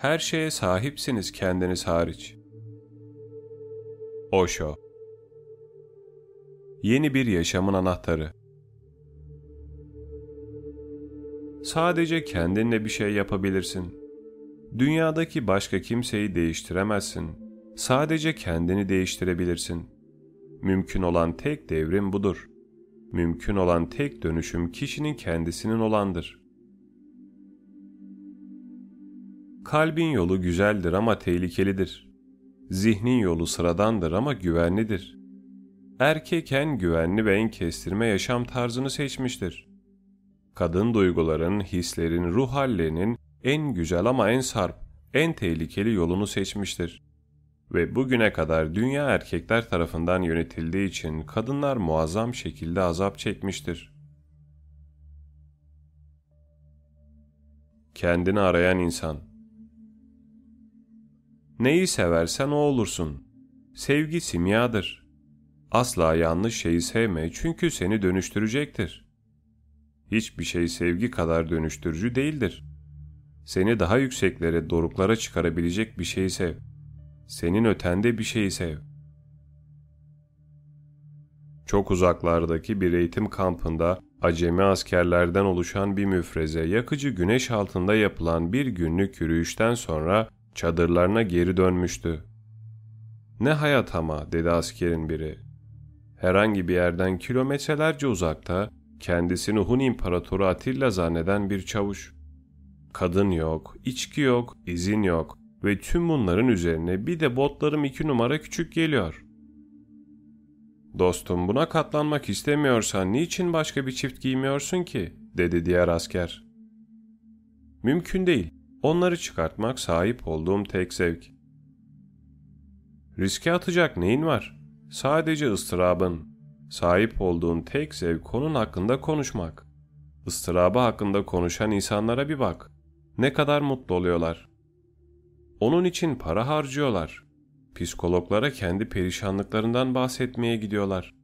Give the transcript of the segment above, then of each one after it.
Her şeye sahipsiniz kendiniz hariç. Osho Yeni bir yaşamın anahtarı Sadece kendinle bir şey yapabilirsin. Dünyadaki başka kimseyi değiştiremezsin. Sadece kendini değiştirebilirsin. Mümkün olan tek devrim budur. Mümkün olan tek dönüşüm kişinin kendisinin olandır. Kalbin yolu güzeldir ama tehlikelidir. Zihnin yolu sıradandır ama güvenlidir. Erkek en güvenli ve en kestirme yaşam tarzını seçmiştir. Kadın duyguların, hislerin, ruh hallerinin en güzel ama en sarp, en tehlikeli yolunu seçmiştir. Ve bugüne kadar dünya erkekler tarafından yönetildiği için kadınlar muazzam şekilde azap çekmiştir. Kendini arayan insan Neyi seversen o olursun. Sevgi simyadır. Asla yanlış şeyi sevme çünkü seni dönüştürecektir. Hiçbir şey sevgi kadar dönüştürücü değildir. Seni daha yükseklere, doruklara çıkarabilecek bir şeyi sev. Senin ötende bir şeyi sev. Çok uzaklardaki bir eğitim kampında acemi askerlerden oluşan bir müfreze yakıcı güneş altında yapılan bir günlük yürüyüşten sonra çadırlarına geri dönmüştü. Ne hayat ama dedi askerin biri. Herhangi bir yerden kilometrelerce uzakta kendisini Hun İmparatoru Atilla zanneden bir çavuş. Kadın yok, içki yok, izin yok ve tüm bunların üzerine bir de botlarım iki numara küçük geliyor. Dostum buna katlanmak istemiyorsan niçin başka bir çift giymiyorsun ki? dedi diğer asker. Mümkün değil. Onları çıkartmak sahip olduğum tek zevk. Riske atacak neyin var? Sadece ıstırabın. Sahip olduğun tek zevk konun hakkında konuşmak. Istırabı hakkında konuşan insanlara bir bak. Ne kadar mutlu oluyorlar. Onun için para harcıyorlar. Psikologlara kendi perişanlıklarından bahsetmeye gidiyorlar.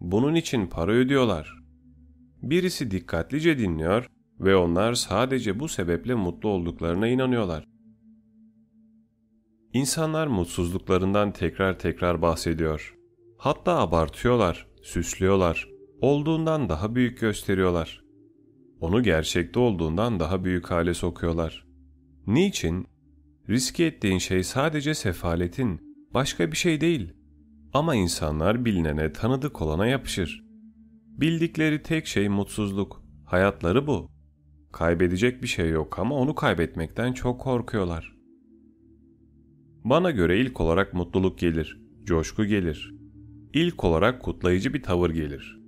Bunun için para ödüyorlar. Birisi dikkatlice dinliyor ve onlar sadece bu sebeple mutlu olduklarına inanıyorlar. İnsanlar mutsuzluklarından tekrar tekrar bahsediyor. Hatta abartıyorlar, süslüyorlar, olduğundan daha büyük gösteriyorlar. Onu gerçekte olduğundan daha büyük hale sokuyorlar. Niçin? Riske ettiğin şey sadece sefaletin, başka bir şey değil. Ama insanlar bilinene, tanıdık olana yapışır. Bildikleri tek şey mutsuzluk. Hayatları bu. Kaybedecek bir şey yok ama onu kaybetmekten çok korkuyorlar. Bana göre ilk olarak mutluluk gelir, coşku gelir. İlk olarak kutlayıcı bir tavır gelir.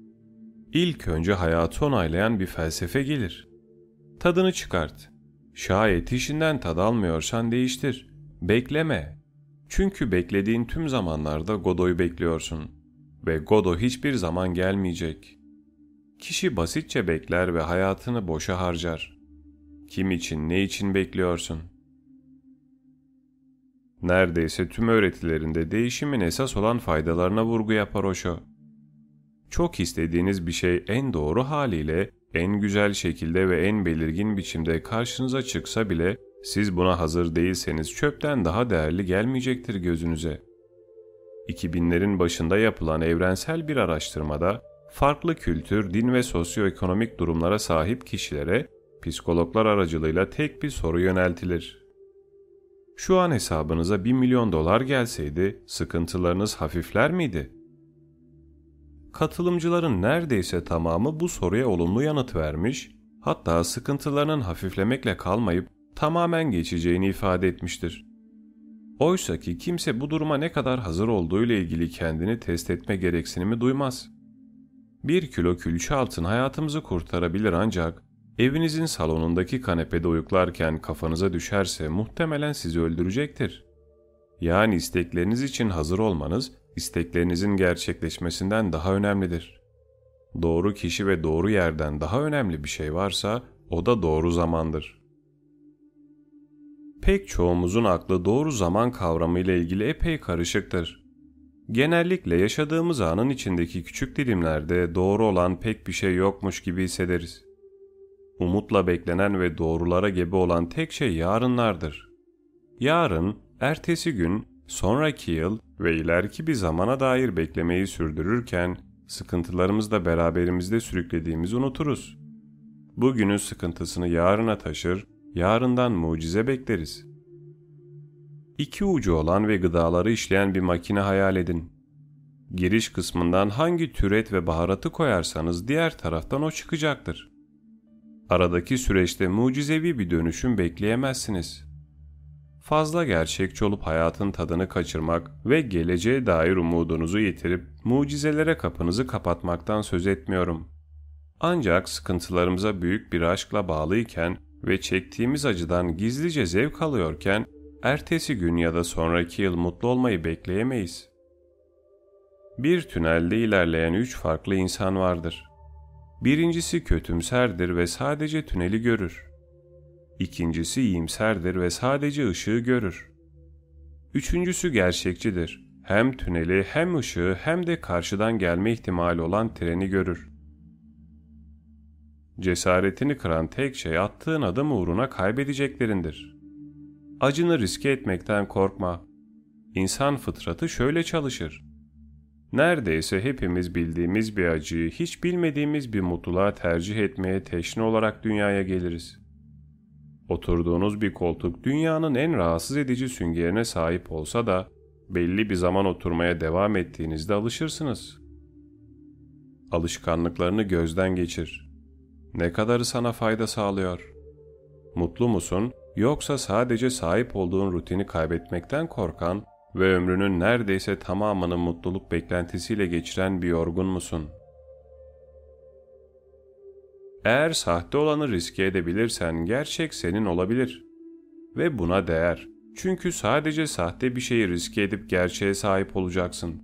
İlk önce hayatı onaylayan bir felsefe gelir. Tadını çıkart. Şayet işinden tad almıyorsan değiştir. Bekleme. Çünkü beklediğin tüm zamanlarda Godoy'u bekliyorsun. Ve Godo hiçbir zaman gelmeyecek.'' Kişi basitçe bekler ve hayatını boşa harcar. Kim için, ne için bekliyorsun? Neredeyse tüm öğretilerinde değişimin esas olan faydalarına vurgu yapar Osho. Çok istediğiniz bir şey en doğru haliyle, en güzel şekilde ve en belirgin biçimde karşınıza çıksa bile siz buna hazır değilseniz çöpten daha değerli gelmeyecektir gözünüze. 2000'lerin başında yapılan evrensel bir araştırmada farklı kültür, din ve sosyoekonomik durumlara sahip kişilere psikologlar aracılığıyla tek bir soru yöneltilir. Şu an hesabınıza 1 milyon dolar gelseydi sıkıntılarınız hafifler miydi? Katılımcıların neredeyse tamamı bu soruya olumlu yanıt vermiş, hatta sıkıntılarının hafiflemekle kalmayıp tamamen geçeceğini ifade etmiştir. Oysa ki kimse bu duruma ne kadar hazır olduğu ile ilgili kendini test etme gereksinimi duymaz. Bir kilo külçe altın hayatımızı kurtarabilir ancak evinizin salonundaki kanepede uyuklarken kafanıza düşerse muhtemelen sizi öldürecektir. Yani istekleriniz için hazır olmanız isteklerinizin gerçekleşmesinden daha önemlidir. Doğru kişi ve doğru yerden daha önemli bir şey varsa o da doğru zamandır. Pek çoğumuzun aklı doğru zaman kavramı ile ilgili epey karışıktır. Genellikle yaşadığımız anın içindeki küçük dilimlerde doğru olan pek bir şey yokmuş gibi hissederiz. Umutla beklenen ve doğrulara gebe olan tek şey yarınlardır. Yarın, ertesi gün, sonraki yıl ve ileriki bir zamana dair beklemeyi sürdürürken sıkıntılarımızla beraberimizde sürüklediğimizi unuturuz. Bugünün sıkıntısını yarına taşır, yarından mucize bekleriz. İki ucu olan ve gıdaları işleyen bir makine hayal edin. Giriş kısmından hangi türet ve baharatı koyarsanız diğer taraftan o çıkacaktır. Aradaki süreçte mucizevi bir dönüşüm bekleyemezsiniz. Fazla gerçekçi olup hayatın tadını kaçırmak ve geleceğe dair umudunuzu yitirip mucizelere kapınızı kapatmaktan söz etmiyorum. Ancak sıkıntılarımıza büyük bir aşkla bağlıyken ve çektiğimiz acıdan gizlice zevk alıyorken ertesi gün ya da sonraki yıl mutlu olmayı bekleyemeyiz. Bir tünelde ilerleyen üç farklı insan vardır. Birincisi kötümserdir ve sadece tüneli görür. İkincisi iyimserdir ve sadece ışığı görür. Üçüncüsü gerçekçidir. Hem tüneli hem ışığı hem de karşıdan gelme ihtimali olan treni görür. Cesaretini kıran tek şey attığın adım uğruna kaybedeceklerindir. Acını riske etmekten korkma. İnsan fıtratı şöyle çalışır. Neredeyse hepimiz bildiğimiz bir acıyı hiç bilmediğimiz bir mutluluğa tercih etmeye teşne olarak dünyaya geliriz. Oturduğunuz bir koltuk dünyanın en rahatsız edici süngerine sahip olsa da belli bir zaman oturmaya devam ettiğinizde alışırsınız. Alışkanlıklarını gözden geçir. Ne kadarı sana fayda sağlıyor? Mutlu musun yoksa sadece sahip olduğun rutini kaybetmekten korkan ve ömrünün neredeyse tamamını mutluluk beklentisiyle geçiren bir yorgun musun? Eğer sahte olanı riske edebilirsen gerçek senin olabilir. Ve buna değer. Çünkü sadece sahte bir şeyi riske edip gerçeğe sahip olacaksın.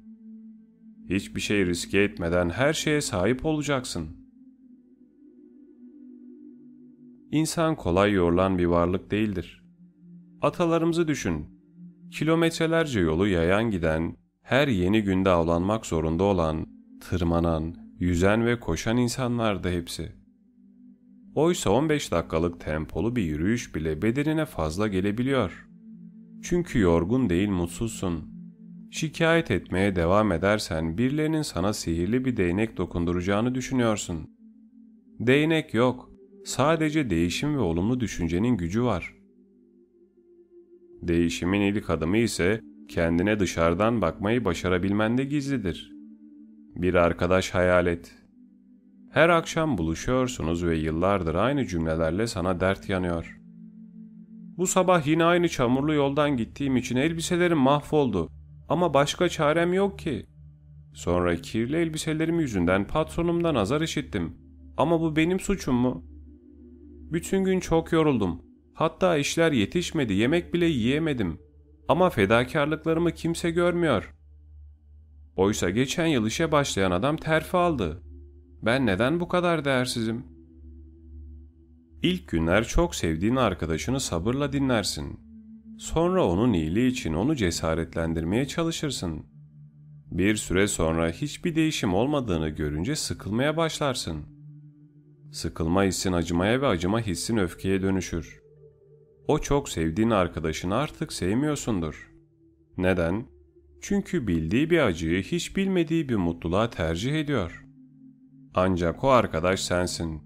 Hiçbir şey riske etmeden her şeye sahip olacaksın. İnsan kolay yorulan bir varlık değildir. Atalarımızı düşün kilometrelerce yolu yayan giden, her yeni günde avlanmak zorunda olan, tırmanan, yüzen ve koşan insanlardı hepsi. Oysa 15 dakikalık tempolu bir yürüyüş bile bedenine fazla gelebiliyor. Çünkü yorgun değil mutsuzsun. Şikayet etmeye devam edersen birilerinin sana sihirli bir değnek dokunduracağını düşünüyorsun. Değnek yok. Sadece değişim ve olumlu düşüncenin gücü var. Değişimin ilk adımı ise kendine dışarıdan bakmayı başarabilmende gizlidir. Bir arkadaş hayal et. Her akşam buluşuyorsunuz ve yıllardır aynı cümlelerle sana dert yanıyor. Bu sabah yine aynı çamurlu yoldan gittiğim için elbiselerim mahvoldu ama başka çarem yok ki. Sonra kirli elbiselerim yüzünden patronumdan azar işittim. Ama bu benim suçum mu? Bütün gün çok yoruldum. Hatta işler yetişmedi, yemek bile yiyemedim. Ama fedakarlıklarımı kimse görmüyor. Oysa geçen yıl işe başlayan adam terfi aldı. Ben neden bu kadar değersizim? İlk günler çok sevdiğin arkadaşını sabırla dinlersin. Sonra onun iyiliği için onu cesaretlendirmeye çalışırsın. Bir süre sonra hiçbir değişim olmadığını görünce sıkılmaya başlarsın. Sıkılma hissin acımaya ve acıma hissin öfkeye dönüşür. O çok sevdiğin arkadaşını artık sevmiyorsundur. Neden? Çünkü bildiği bir acıyı hiç bilmediği bir mutluluğa tercih ediyor. Ancak o arkadaş sensin.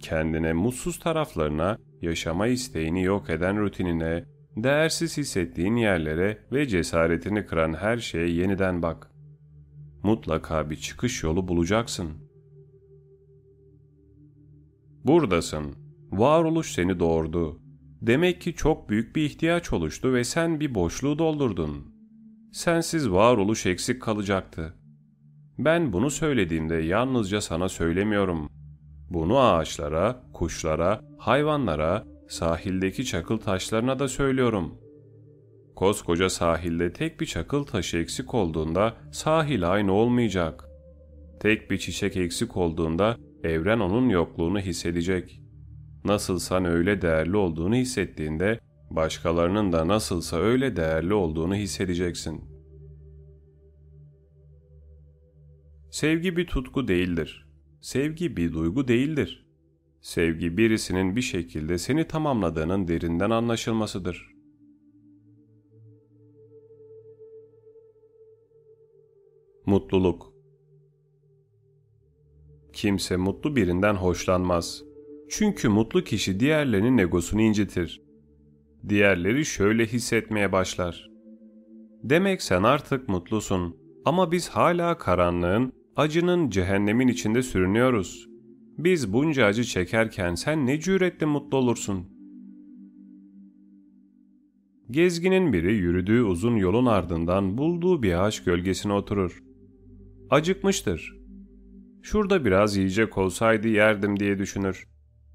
Kendine mutsuz taraflarına, yaşama isteğini yok eden rutinine, değersiz hissettiğin yerlere ve cesaretini kıran her şeye yeniden bak. Mutlaka bir çıkış yolu bulacaksın. Buradasın. Varoluş seni doğurdu. Demek ki çok büyük bir ihtiyaç oluştu ve sen bir boşluğu doldurdun. Sensiz varoluş eksik kalacaktı. Ben bunu söylediğimde yalnızca sana söylemiyorum. Bunu ağaçlara, kuşlara, hayvanlara, sahildeki çakıl taşlarına da söylüyorum. Koskoca sahilde tek bir çakıl taşı eksik olduğunda sahil aynı olmayacak. Tek bir çiçek eksik olduğunda evren onun yokluğunu hissedecek. Nasılsan öyle değerli olduğunu hissettiğinde başkalarının da nasılsa öyle değerli olduğunu hissedeceksin. Sevgi bir tutku değildir. Sevgi bir duygu değildir. Sevgi birisinin bir şekilde seni tamamladığının derinden anlaşılmasıdır. Mutluluk Kimse mutlu birinden hoşlanmaz. Çünkü mutlu kişi diğerlerinin egosunu incitir. Diğerleri şöyle hissetmeye başlar. Demek sen artık mutlusun ama biz hala karanlığın, acının, cehennemin içinde sürünüyoruz. Biz bunca acı çekerken sen ne cüretle mutlu olursun? Gezginin biri yürüdüğü uzun yolun ardından bulduğu bir ağaç gölgesine oturur. Acıkmıştır. Şurada biraz yiyecek olsaydı yerdim diye düşünür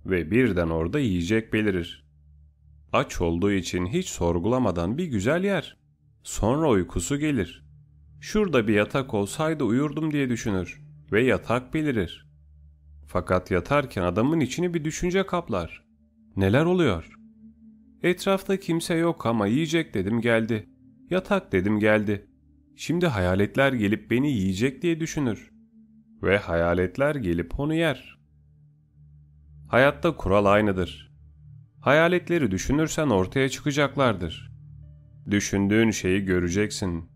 ve birden orada yiyecek belirir. Aç olduğu için hiç sorgulamadan bir güzel yer. Sonra uykusu gelir. Şurada bir yatak olsaydı uyurdum diye düşünür ve yatak belirir. Fakat yatarken adamın içini bir düşünce kaplar. Neler oluyor? Etrafta kimse yok ama yiyecek dedim geldi. Yatak dedim geldi. Şimdi hayaletler gelip beni yiyecek diye düşünür. Ve hayaletler gelip onu yer. Hayatta kural aynıdır. Hayaletleri düşünürsen ortaya çıkacaklardır. Düşündüğün şeyi göreceksin.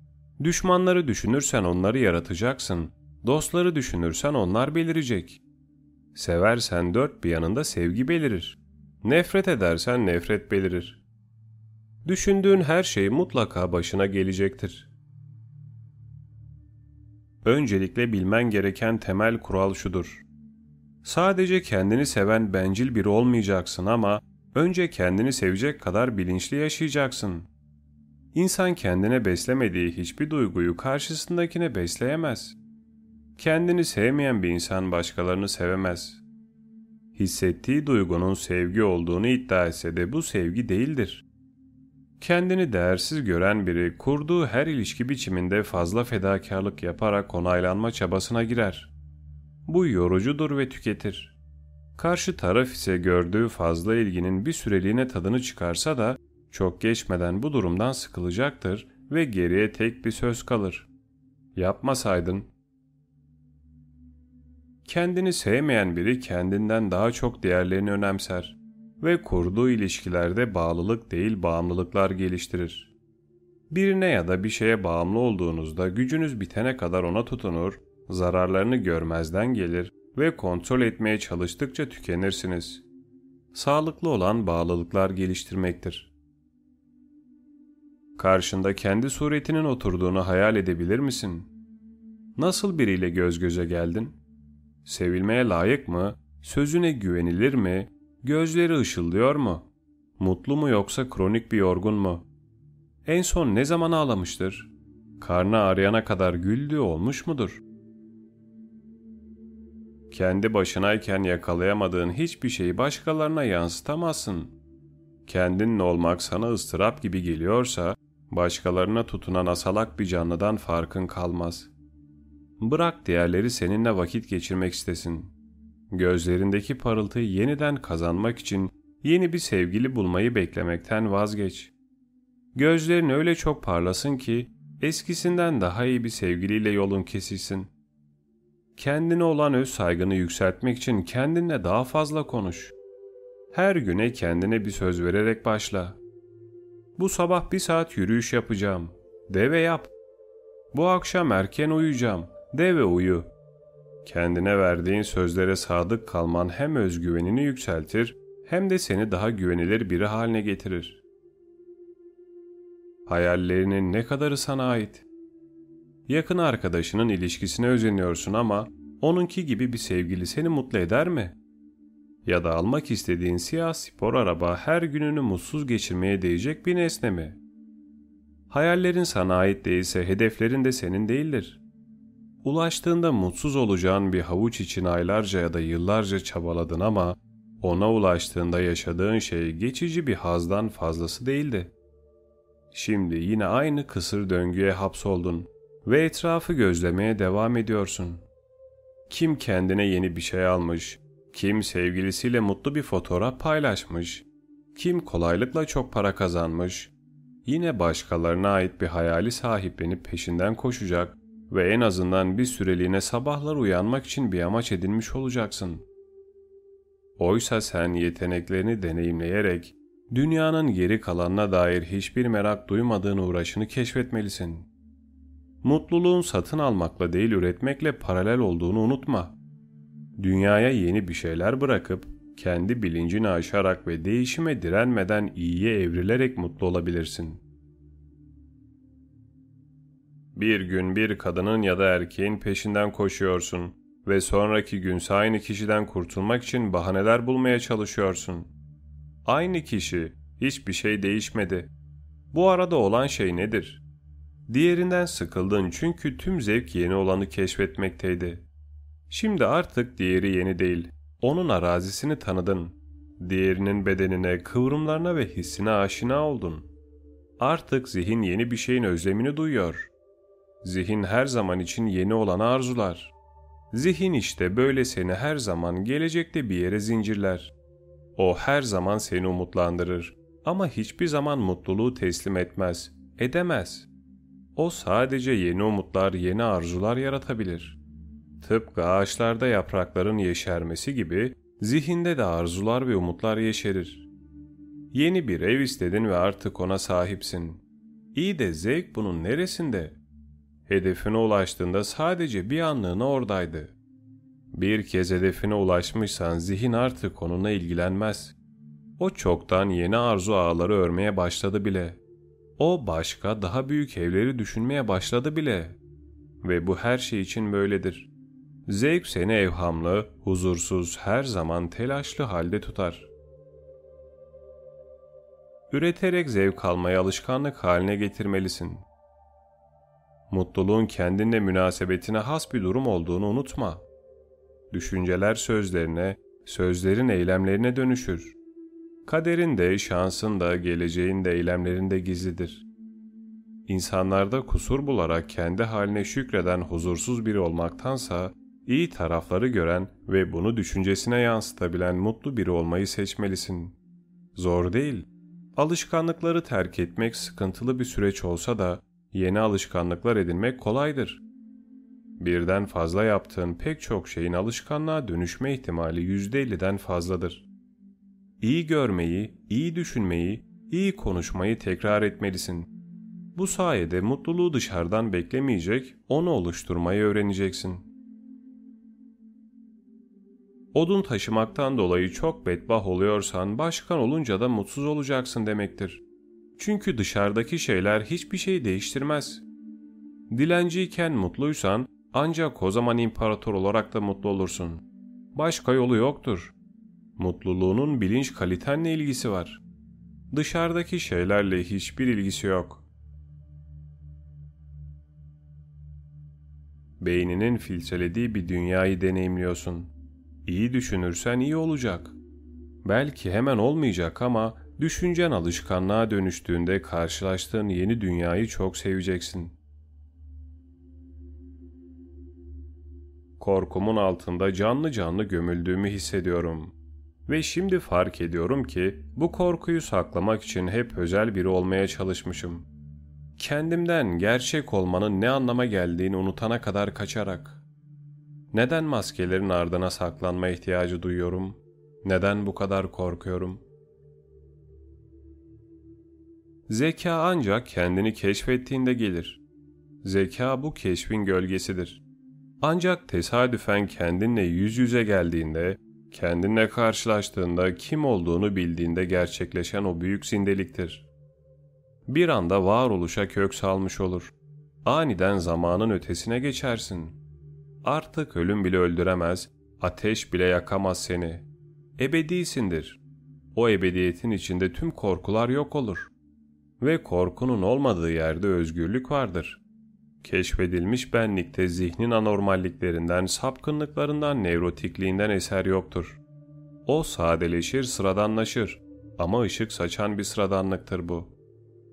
Düşmanları düşünürsen onları yaratacaksın. Dostları düşünürsen onlar belirecek. Seversen dört bir yanında sevgi belirir. Nefret edersen nefret belirir. Düşündüğün her şey mutlaka başına gelecektir. Öncelikle bilmen gereken temel kural şudur. Sadece kendini seven bencil biri olmayacaksın ama önce kendini sevecek kadar bilinçli yaşayacaksın. İnsan kendine beslemediği hiçbir duyguyu karşısındakine besleyemez. Kendini sevmeyen bir insan başkalarını sevemez. Hissettiği duygunun sevgi olduğunu iddia etse de bu sevgi değildir. Kendini değersiz gören biri kurduğu her ilişki biçiminde fazla fedakarlık yaparak onaylanma çabasına girer. Bu yorucudur ve tüketir. Karşı taraf ise gördüğü fazla ilginin bir süreliğine tadını çıkarsa da çok geçmeden bu durumdan sıkılacaktır ve geriye tek bir söz kalır. Yapmasaydın. Kendini sevmeyen biri kendinden daha çok değerlerini önemser ve kurduğu ilişkilerde bağlılık değil bağımlılıklar geliştirir. Birine ya da bir şeye bağımlı olduğunuzda gücünüz bitene kadar ona tutunur, zararlarını görmezden gelir ve kontrol etmeye çalıştıkça tükenirsiniz. Sağlıklı olan bağlılıklar geliştirmektir. Karşında kendi suretinin oturduğunu hayal edebilir misin? Nasıl biriyle göz göze geldin? Sevilmeye layık mı? Sözüne güvenilir mi? Gözleri ışıldıyor mu? Mutlu mu yoksa kronik bir yorgun mu? En son ne zaman ağlamıştır? Karnı ağrıyana kadar güldüğü olmuş mudur? Kendi başınayken yakalayamadığın hiçbir şeyi başkalarına yansıtamazsın. Kendinle olmak sana ıstırap gibi geliyorsa, başkalarına tutunan asalak bir canlıdan farkın kalmaz. Bırak diğerleri seninle vakit geçirmek istesin. Gözlerindeki parıltıyı yeniden kazanmak için yeni bir sevgili bulmayı beklemekten vazgeç. Gözlerin öyle çok parlasın ki eskisinden daha iyi bir sevgiliyle yolun kesilsin. Kendine olan öz saygını yükseltmek için kendinle daha fazla konuş. Her güne kendine bir söz vererek başla. Bu sabah bir saat yürüyüş yapacağım. De ve yap. Bu akşam erken uyuyacağım. De ve uyu. Kendine verdiğin sözlere sadık kalman hem özgüvenini yükseltir hem de seni daha güvenilir biri haline getirir. Hayallerinin ne kadarı sana ait? Yakın arkadaşının ilişkisine özeniyorsun ama onunki gibi bir sevgili seni mutlu eder mi? Ya da almak istediğin siyah spor araba her gününü mutsuz geçirmeye değecek bir nesne mi? Hayallerin sana ait değilse hedeflerin de senin değildir. Ulaştığında mutsuz olacağın bir havuç için aylarca ya da yıllarca çabaladın ama ona ulaştığında yaşadığın şey geçici bir hazdan fazlası değildi. Şimdi yine aynı kısır döngüye hapsoldun ve etrafı gözlemeye devam ediyorsun. Kim kendine yeni bir şey almış, kim sevgilisiyle mutlu bir fotoğraf paylaşmış, kim kolaylıkla çok para kazanmış, yine başkalarına ait bir hayali sahiplenip peşinden koşacak ve en azından bir süreliğine sabahlar uyanmak için bir amaç edinmiş olacaksın. Oysa sen yeteneklerini deneyimleyerek dünyanın geri kalanına dair hiçbir merak duymadığın uğraşını keşfetmelisin. Mutluluğun satın almakla değil üretmekle paralel olduğunu unutma. Dünyaya yeni bir şeyler bırakıp kendi bilincini aşarak ve değişime direnmeden iyiye evrilerek mutlu olabilirsin. Bir gün bir kadının ya da erkeğin peşinden koşuyorsun ve sonraki günse aynı kişiden kurtulmak için bahaneler bulmaya çalışıyorsun. Aynı kişi, hiçbir şey değişmedi. Bu arada olan şey nedir? Diğerinden sıkıldın çünkü tüm zevk yeni olanı keşfetmekteydi. Şimdi artık diğeri yeni değil. Onun arazisini tanıdın. Diğerinin bedenine, kıvrımlarına ve hissine aşina oldun. Artık zihin yeni bir şeyin özlemini duyuyor. Zihin her zaman için yeni olanı arzular. Zihin işte böyle seni her zaman gelecekte bir yere zincirler. O her zaman seni umutlandırır ama hiçbir zaman mutluluğu teslim etmez, edemez. O sadece yeni umutlar, yeni arzular yaratabilir. Tıpkı ağaçlarda yaprakların yeşermesi gibi zihinde de arzular ve umutlar yeşerir. Yeni bir ev istedin ve artık ona sahipsin. İyi de zevk bunun neresinde? Hedefine ulaştığında sadece bir anlığına oradaydı. Bir kez hedefine ulaşmışsan zihin artık onunla ilgilenmez. O çoktan yeni arzu ağları örmeye başladı bile. O başka daha büyük evleri düşünmeye başladı bile. Ve bu her şey için böyledir. Zevk seni evhamlı, huzursuz, her zaman telaşlı halde tutar. Üreterek zevk almayı alışkanlık haline getirmelisin. Mutluluğun kendinle münasebetine has bir durum olduğunu unutma. Düşünceler sözlerine, sözlerin eylemlerine dönüşür. Kaderin de, şansın da, geleceğin de eylemlerinde gizlidir. İnsanlarda kusur bularak kendi haline şükreden huzursuz biri olmaktansa, iyi tarafları gören ve bunu düşüncesine yansıtabilen mutlu biri olmayı seçmelisin. Zor değil. Alışkanlıkları terk etmek sıkıntılı bir süreç olsa da yeni alışkanlıklar edinmek kolaydır. Birden fazla yaptığın pek çok şeyin alışkanlığa dönüşme ihtimali %50'den fazladır. İyi görmeyi, iyi düşünmeyi, iyi konuşmayı tekrar etmelisin. Bu sayede mutluluğu dışarıdan beklemeyecek, onu oluşturmayı öğreneceksin. Odun taşımaktan dolayı çok bedbah oluyorsan başkan olunca da mutsuz olacaksın demektir. Çünkü dışarıdaki şeyler hiçbir şey değiştirmez. Dilenciyken mutluysan ancak o zaman imparator olarak da mutlu olursun. Başka yolu yoktur. Mutluluğunun bilinç kalitenle ilgisi var. Dışarıdaki şeylerle hiçbir ilgisi yok. Beyninin filtrelediği bir dünyayı deneyimliyorsun. İyi düşünürsen iyi olacak. Belki hemen olmayacak ama düşüncen alışkanlığa dönüştüğünde karşılaştığın yeni dünyayı çok seveceksin. Korkumun altında canlı canlı gömüldüğümü hissediyorum. Ve şimdi fark ediyorum ki bu korkuyu saklamak için hep özel biri olmaya çalışmışım. Kendimden gerçek olmanın ne anlama geldiğini unutana kadar kaçarak. Neden maskelerin ardına saklanma ihtiyacı duyuyorum? Neden bu kadar korkuyorum? Zeka ancak kendini keşfettiğinde gelir. Zeka bu keşfin gölgesidir. Ancak tesadüfen kendinle yüz yüze geldiğinde, kendinle karşılaştığında kim olduğunu bildiğinde gerçekleşen o büyük zindeliktir. Bir anda varoluşa kök salmış olur. Aniden zamanın ötesine geçersin. Artık ölüm bile öldüremez, ateş bile yakamaz seni. Ebedisindir. O ebediyetin içinde tüm korkular yok olur. Ve korkunun olmadığı yerde özgürlük vardır.'' Keşfedilmiş benlikte zihnin anormalliklerinden, sapkınlıklarından, nevrotikliğinden eser yoktur. O sadeleşir, sıradanlaşır ama ışık saçan bir sıradanlıktır bu.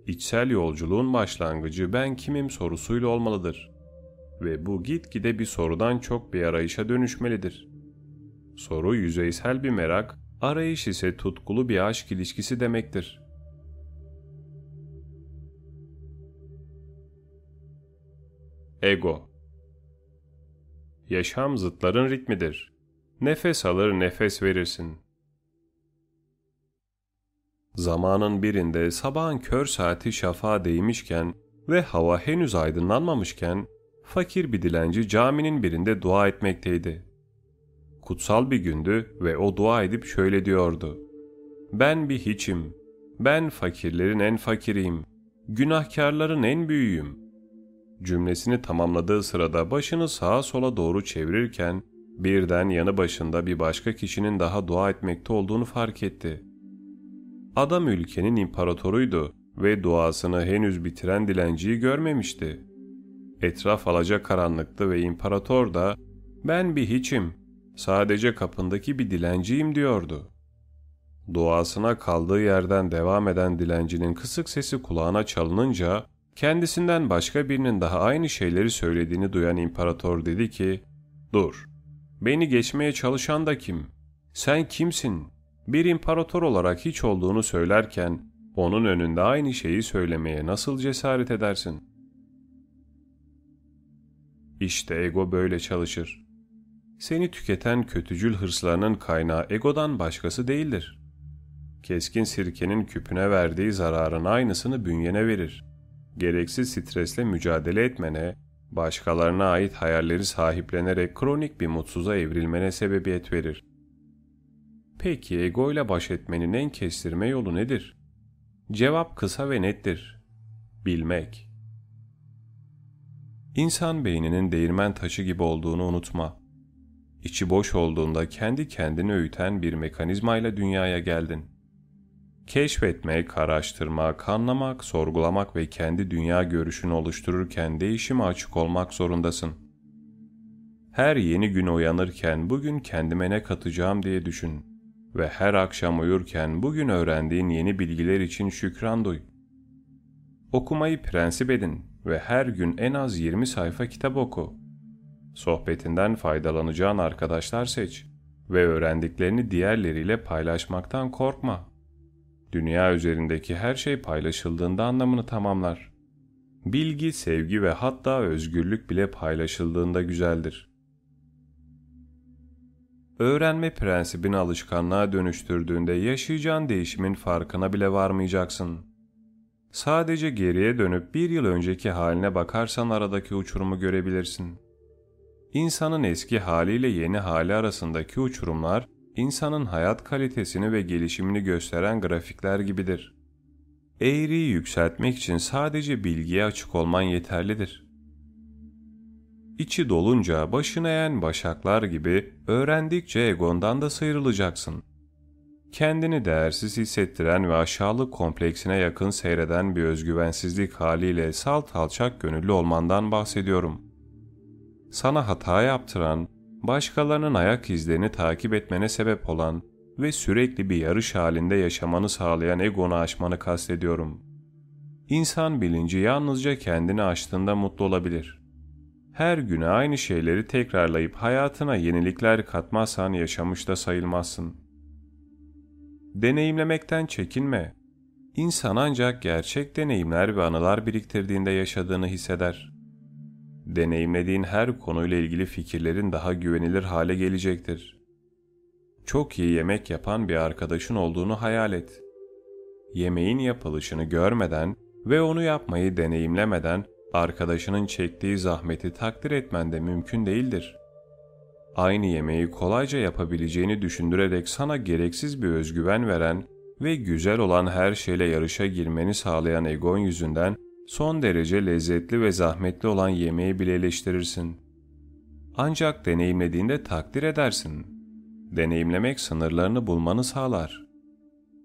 İçsel yolculuğun başlangıcı ben kimim sorusuyla olmalıdır. Ve bu gitgide bir sorudan çok bir arayışa dönüşmelidir. Soru yüzeysel bir merak, arayış ise tutkulu bir aşk ilişkisi demektir. Ego Yaşam zıtların ritmidir. Nefes alır nefes verirsin. Zamanın birinde sabahın kör saati şafağa değmişken ve hava henüz aydınlanmamışken fakir bir dilenci caminin birinde dua etmekteydi. Kutsal bir gündü ve o dua edip şöyle diyordu. Ben bir hiçim. Ben fakirlerin en fakiriyim. Günahkarların en büyüğüm. Cümlesini tamamladığı sırada başını sağa sola doğru çevirirken birden yanı başında bir başka kişinin daha dua etmekte olduğunu fark etti. Adam ülkenin imparatoruydu ve duasını henüz bitiren dilenciyi görmemişti. Etraf alaca karanlıktı ve imparator da ben bir hiçim, sadece kapındaki bir dilenciyim diyordu. Duasına kaldığı yerden devam eden dilencinin kısık sesi kulağına çalınınca kendisinden başka birinin daha aynı şeyleri söylediğini duyan imparator dedi ki ''Dur, beni geçmeye çalışan da kim? Sen kimsin? Bir imparator olarak hiç olduğunu söylerken onun önünde aynı şeyi söylemeye nasıl cesaret edersin?'' İşte ego böyle çalışır. Seni tüketen kötücül hırslarının kaynağı egodan başkası değildir. Keskin sirkenin küpüne verdiği zararın aynısını bünyene verir. Gereksiz stresle mücadele etmene, başkalarına ait hayalleri sahiplenerek kronik bir mutsuza evrilmene sebebiyet verir. Peki ego ile baş etmenin en kestirme yolu nedir? Cevap kısa ve nettir. Bilmek. İnsan beyninin değirmen taşı gibi olduğunu unutma. İçi boş olduğunda kendi kendini öğüten bir mekanizmayla dünyaya geldin. Keşfetmek, araştırmak, anlamak, sorgulamak ve kendi dünya görüşünü oluştururken değişime açık olmak zorundasın. Her yeni gün uyanırken bugün kendime ne katacağım diye düşün ve her akşam uyurken bugün öğrendiğin yeni bilgiler için şükran duy. Okumayı prensip edin ve her gün en az 20 sayfa kitap oku. Sohbetinden faydalanacağın arkadaşlar seç ve öğrendiklerini diğerleriyle paylaşmaktan korkma. Dünya üzerindeki her şey paylaşıldığında anlamını tamamlar. Bilgi, sevgi ve hatta özgürlük bile paylaşıldığında güzeldir. Öğrenme prensibini alışkanlığa dönüştürdüğünde yaşayacağın değişimin farkına bile varmayacaksın.'' Sadece geriye dönüp bir yıl önceki haline bakarsan aradaki uçurumu görebilirsin. İnsanın eski haliyle yeni hali arasındaki uçurumlar, insanın hayat kalitesini ve gelişimini gösteren grafikler gibidir. Eğriyi yükseltmek için sadece bilgiye açık olman yeterlidir. İçi dolunca başına eğen başaklar gibi öğrendikçe egondan da sıyrılacaksın.'' kendini değersiz hissettiren ve aşağılık kompleksine yakın seyreden bir özgüvensizlik haliyle salt alçak gönüllü olmandan bahsediyorum. Sana hata yaptıran, başkalarının ayak izlerini takip etmene sebep olan ve sürekli bir yarış halinde yaşamanı sağlayan egonu aşmanı kastediyorum. İnsan bilinci yalnızca kendini aştığında mutlu olabilir. Her güne aynı şeyleri tekrarlayıp hayatına yenilikler katmazsan yaşamış da sayılmazsın.'' Deneyimlemekten çekinme. İnsan ancak gerçek deneyimler ve anılar biriktirdiğinde yaşadığını hisseder. Deneyimlediğin her konuyla ilgili fikirlerin daha güvenilir hale gelecektir. Çok iyi yemek yapan bir arkadaşın olduğunu hayal et. Yemeğin yapılışını görmeden ve onu yapmayı deneyimlemeden arkadaşının çektiği zahmeti takdir etmen de mümkün değildir aynı yemeği kolayca yapabileceğini düşündürerek sana gereksiz bir özgüven veren ve güzel olan her şeyle yarışa girmeni sağlayan egon yüzünden son derece lezzetli ve zahmetli olan yemeği bile eleştirirsin. Ancak deneyimlediğinde takdir edersin. Deneyimlemek sınırlarını bulmanı sağlar.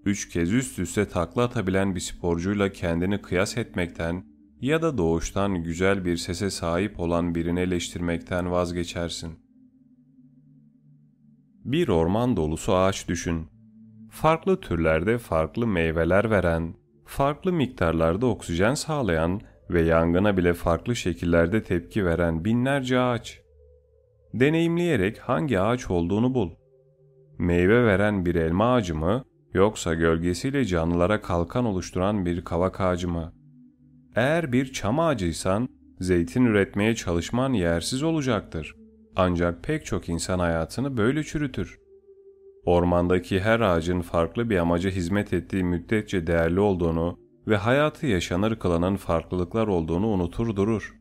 Üç kez üst üste takla atabilen bir sporcuyla kendini kıyas etmekten ya da doğuştan güzel bir sese sahip olan birini eleştirmekten vazgeçersin.'' Bir orman dolusu ağaç düşün. Farklı türlerde farklı meyveler veren, farklı miktarlarda oksijen sağlayan ve yangına bile farklı şekillerde tepki veren binlerce ağaç. Deneyimleyerek hangi ağaç olduğunu bul. Meyve veren bir elma ağacı mı yoksa gölgesiyle canlılara kalkan oluşturan bir kavak ağacı mı? Eğer bir çam ağacıysan zeytin üretmeye çalışman yersiz olacaktır. Ancak pek çok insan hayatını böyle çürütür. Ormandaki her ağacın farklı bir amaca hizmet ettiği müddetçe değerli olduğunu ve hayatı yaşanır kılanan farklılıklar olduğunu unutur durur.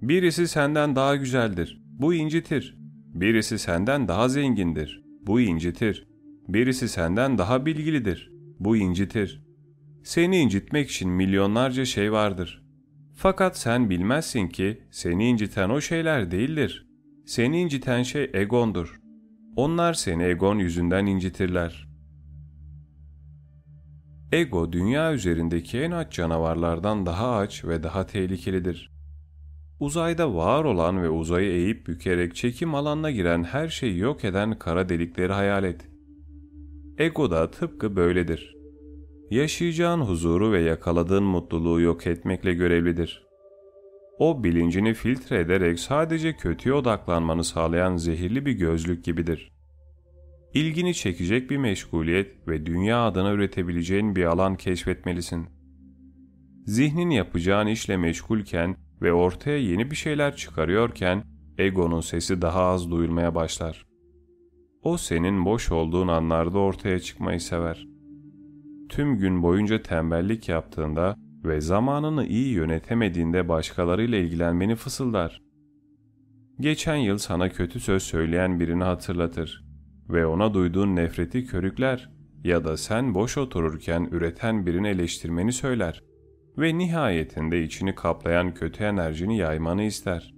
Birisi senden daha güzeldir, bu incitir. Birisi senden daha zengindir, bu incitir. Birisi senden daha bilgilidir, bu incitir. Seni incitmek için milyonlarca şey vardır. Fakat sen bilmezsin ki seni inciten o şeyler değildir. Seni inciten şey egondur. Onlar seni egon yüzünden incitirler. Ego dünya üzerindeki en aç canavarlardan daha aç ve daha tehlikelidir. Uzayda var olan ve uzayı eğip bükerek çekim alanına giren her şeyi yok eden kara delikleri hayal et. Ego da tıpkı böyledir. Yaşayacağın huzuru ve yakaladığın mutluluğu yok etmekle görevlidir. O bilincini filtre ederek sadece kötüye odaklanmanı sağlayan zehirli bir gözlük gibidir. İlgini çekecek bir meşguliyet ve dünya adına üretebileceğin bir alan keşfetmelisin. Zihnin yapacağın işle meşgulken ve ortaya yeni bir şeyler çıkarıyorken egonun sesi daha az duyulmaya başlar. O senin boş olduğun anlarda ortaya çıkmayı sever. Tüm gün boyunca tembellik yaptığında ve zamanını iyi yönetemediğinde başkalarıyla ilgilenmeni fısıldar. Geçen yıl sana kötü söz söyleyen birini hatırlatır ve ona duyduğun nefreti körükler ya da sen boş otururken üreten birini eleştirmeni söyler ve nihayetinde içini kaplayan kötü enerjini yaymanı ister.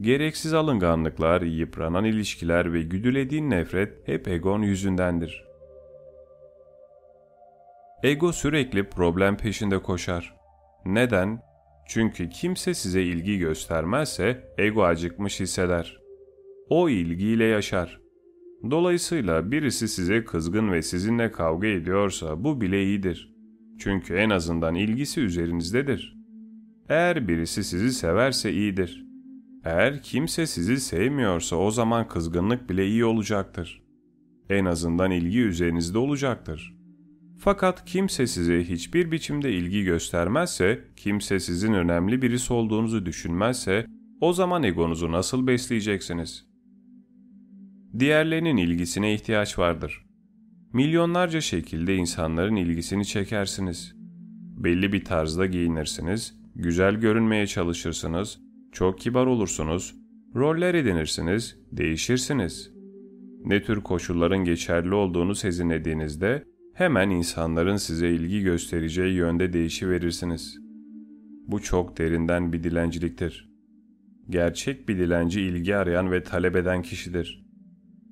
Gereksiz alınganlıklar, yıpranan ilişkiler ve güdülediğin nefret hep egon yüzündendir. Ego sürekli problem peşinde koşar. Neden? Çünkü kimse size ilgi göstermezse ego acıkmış hisseder. O ilgiyle yaşar. Dolayısıyla birisi size kızgın ve sizinle kavga ediyorsa bu bile iyidir. Çünkü en azından ilgisi üzerinizdedir. Eğer birisi sizi severse iyidir. Eğer kimse sizi sevmiyorsa o zaman kızgınlık bile iyi olacaktır. En azından ilgi üzerinizde olacaktır. Fakat kimse size hiçbir biçimde ilgi göstermezse, kimse sizin önemli birisi olduğunuzu düşünmezse, o zaman egonuzu nasıl besleyeceksiniz? Diğerlerinin ilgisine ihtiyaç vardır. Milyonlarca şekilde insanların ilgisini çekersiniz. Belli bir tarzda giyinirsiniz, güzel görünmeye çalışırsınız, çok kibar olursunuz, roller edinirsiniz, değişirsiniz. Ne tür koşulların geçerli olduğunu sezinlediğinizde hemen insanların size ilgi göstereceği yönde değişiverirsiniz. Bu çok derinden bir dilenciliktir. Gerçek bir dilenci ilgi arayan ve talep eden kişidir.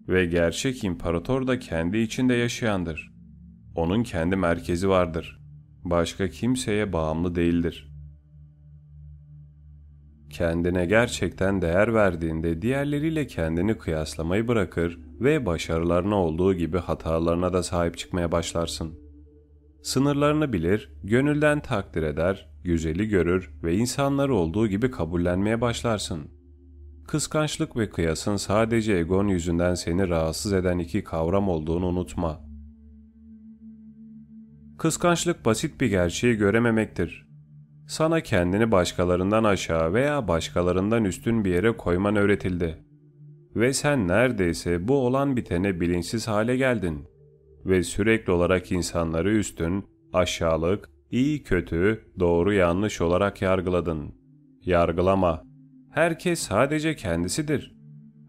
Ve gerçek imparator da kendi içinde yaşayandır. Onun kendi merkezi vardır. Başka kimseye bağımlı değildir. Kendine gerçekten değer verdiğinde diğerleriyle kendini kıyaslamayı bırakır ve başarılarına olduğu gibi hatalarına da sahip çıkmaya başlarsın. Sınırlarını bilir, gönülden takdir eder, güzeli görür ve insanları olduğu gibi kabullenmeye başlarsın. Kıskançlık ve kıyasın sadece egon yüzünden seni rahatsız eden iki kavram olduğunu unutma. Kıskançlık basit bir gerçeği görememektir. Sana kendini başkalarından aşağı veya başkalarından üstün bir yere koyman öğretildi. Ve sen neredeyse bu olan bitene bilinçsiz hale geldin. Ve sürekli olarak insanları üstün, aşağılık, iyi kötü, doğru yanlış olarak yargıladın. Yargılama. Herkes sadece kendisidir.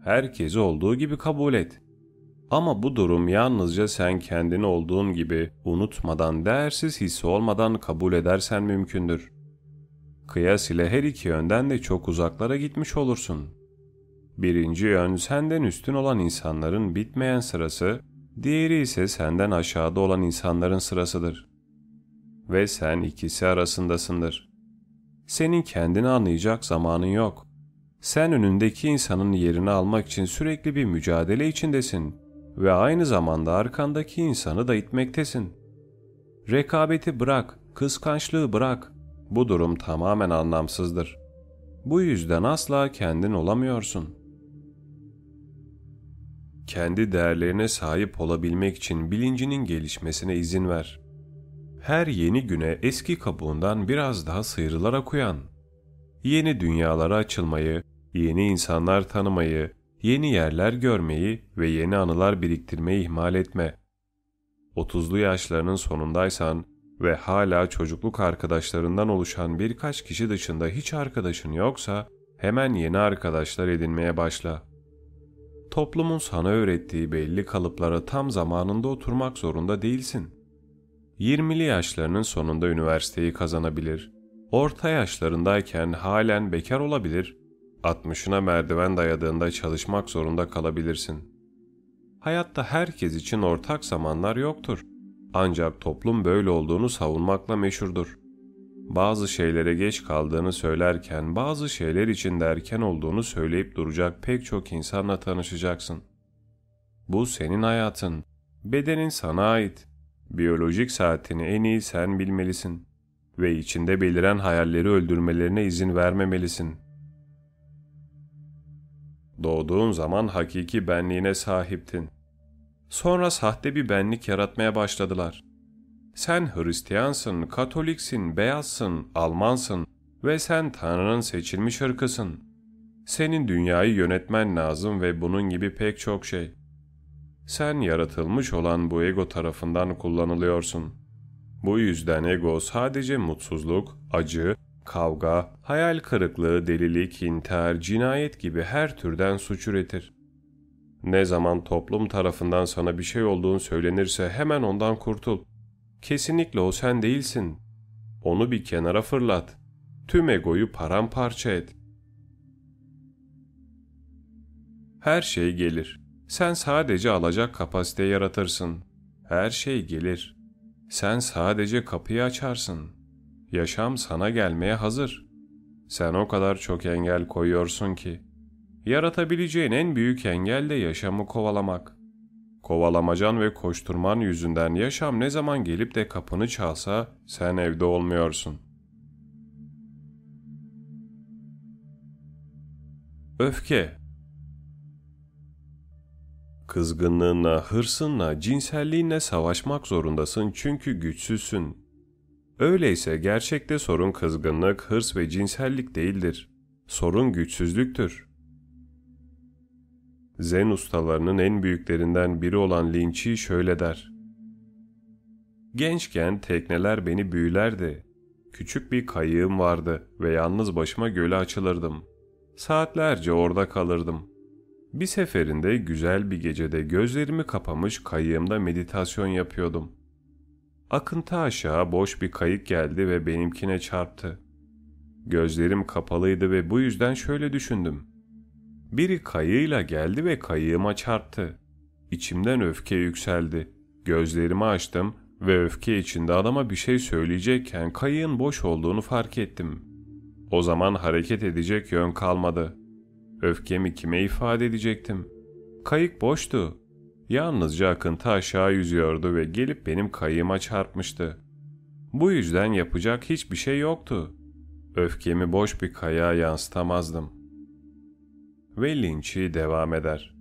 Herkesi olduğu gibi kabul et. Ama bu durum yalnızca sen kendini olduğun gibi unutmadan, değersiz hissi olmadan kabul edersen mümkündür. Kıyas ile her iki yönden de çok uzaklara gitmiş olursun. Birinci yön senden üstün olan insanların bitmeyen sırası, diğeri ise senden aşağıda olan insanların sırasıdır. Ve sen ikisi arasındasındır. Senin kendini anlayacak zamanın yok. Sen önündeki insanın yerini almak için sürekli bir mücadele içindesin ve aynı zamanda arkandaki insanı da itmektesin. Rekabeti bırak, kıskançlığı bırak. Bu durum tamamen anlamsızdır. Bu yüzden asla kendin olamıyorsun. Kendi değerlerine sahip olabilmek için bilincinin gelişmesine izin ver. Her yeni güne eski kabuğundan biraz daha sıyrılarak uyan. Yeni dünyalara açılmayı, yeni insanlar tanımayı, yeni yerler görmeyi ve yeni anılar biriktirmeyi ihmal etme. 30'lu yaşlarının sonundaysan ve hala çocukluk arkadaşlarından oluşan birkaç kişi dışında hiç arkadaşın yoksa hemen yeni arkadaşlar edinmeye başla. Toplumun sana öğrettiği belli kalıplara tam zamanında oturmak zorunda değilsin. 20'li yaşlarının sonunda üniversiteyi kazanabilir, orta yaşlarındayken halen bekar olabilir, 60'ına merdiven dayadığında çalışmak zorunda kalabilirsin. Hayatta herkes için ortak zamanlar yoktur. Ancak toplum böyle olduğunu savunmakla meşhurdur. Bazı şeylere geç kaldığını söylerken bazı şeyler için de erken olduğunu söyleyip duracak pek çok insanla tanışacaksın. Bu senin hayatın. Bedenin sana ait. Biyolojik saatini en iyi sen bilmelisin ve içinde beliren hayalleri öldürmelerine izin vermemelisin. Doğduğun zaman hakiki benliğine sahiptin. Sonra sahte bir benlik yaratmaya başladılar. Sen Hristiyansın, Katoliksin, beyazsın, Almansın ve sen Tanrı'nın seçilmiş ırkısın. Senin dünyayı yönetmen lazım ve bunun gibi pek çok şey. Sen yaratılmış olan bu ego tarafından kullanılıyorsun. Bu yüzden ego sadece mutsuzluk, acı, kavga, hayal kırıklığı, delilik, intihar, cinayet gibi her türden suç üretir. Ne zaman toplum tarafından sana bir şey olduğunu söylenirse hemen ondan kurtul. Kesinlikle o sen değilsin. Onu bir kenara fırlat. Tüm egoyu paramparça et. Her şey gelir. Sen sadece alacak kapasite yaratırsın. Her şey gelir. Sen sadece kapıyı açarsın. Yaşam sana gelmeye hazır. Sen o kadar çok engel koyuyorsun ki Yaratabileceğin en büyük engel de yaşamı kovalamak. Kovalamacan ve koşturman yüzünden yaşam ne zaman gelip de kapını çalsa sen evde olmuyorsun. Öfke Kızgınlığınla, hırsınla, cinselliğinle savaşmak zorundasın çünkü güçsüzsün. Öyleyse gerçekte sorun kızgınlık, hırs ve cinsellik değildir. Sorun güçsüzlüktür. Zen ustalarının en büyüklerinden biri olan Linçi şöyle der. Gençken tekneler beni büyülerdi. Küçük bir kayığım vardı ve yalnız başıma göle açılırdım. Saatlerce orada kalırdım. Bir seferinde güzel bir gecede gözlerimi kapamış kayığımda meditasyon yapıyordum. Akıntı aşağı boş bir kayık geldi ve benimkine çarptı. Gözlerim kapalıydı ve bu yüzden şöyle düşündüm. Biri kayığıyla geldi ve kayığıma çarptı. İçimden öfke yükseldi. Gözlerimi açtım ve öfke içinde adama bir şey söyleyecekken kayığın boş olduğunu fark ettim. O zaman hareket edecek yön kalmadı. Öfkemi kime ifade edecektim? Kayık boştu. Yalnızca akıntı aşağı yüzüyordu ve gelip benim kayığıma çarpmıştı. Bu yüzden yapacak hiçbir şey yoktu. Öfkemi boş bir kayığa yansıtamazdım ve linçi devam eder.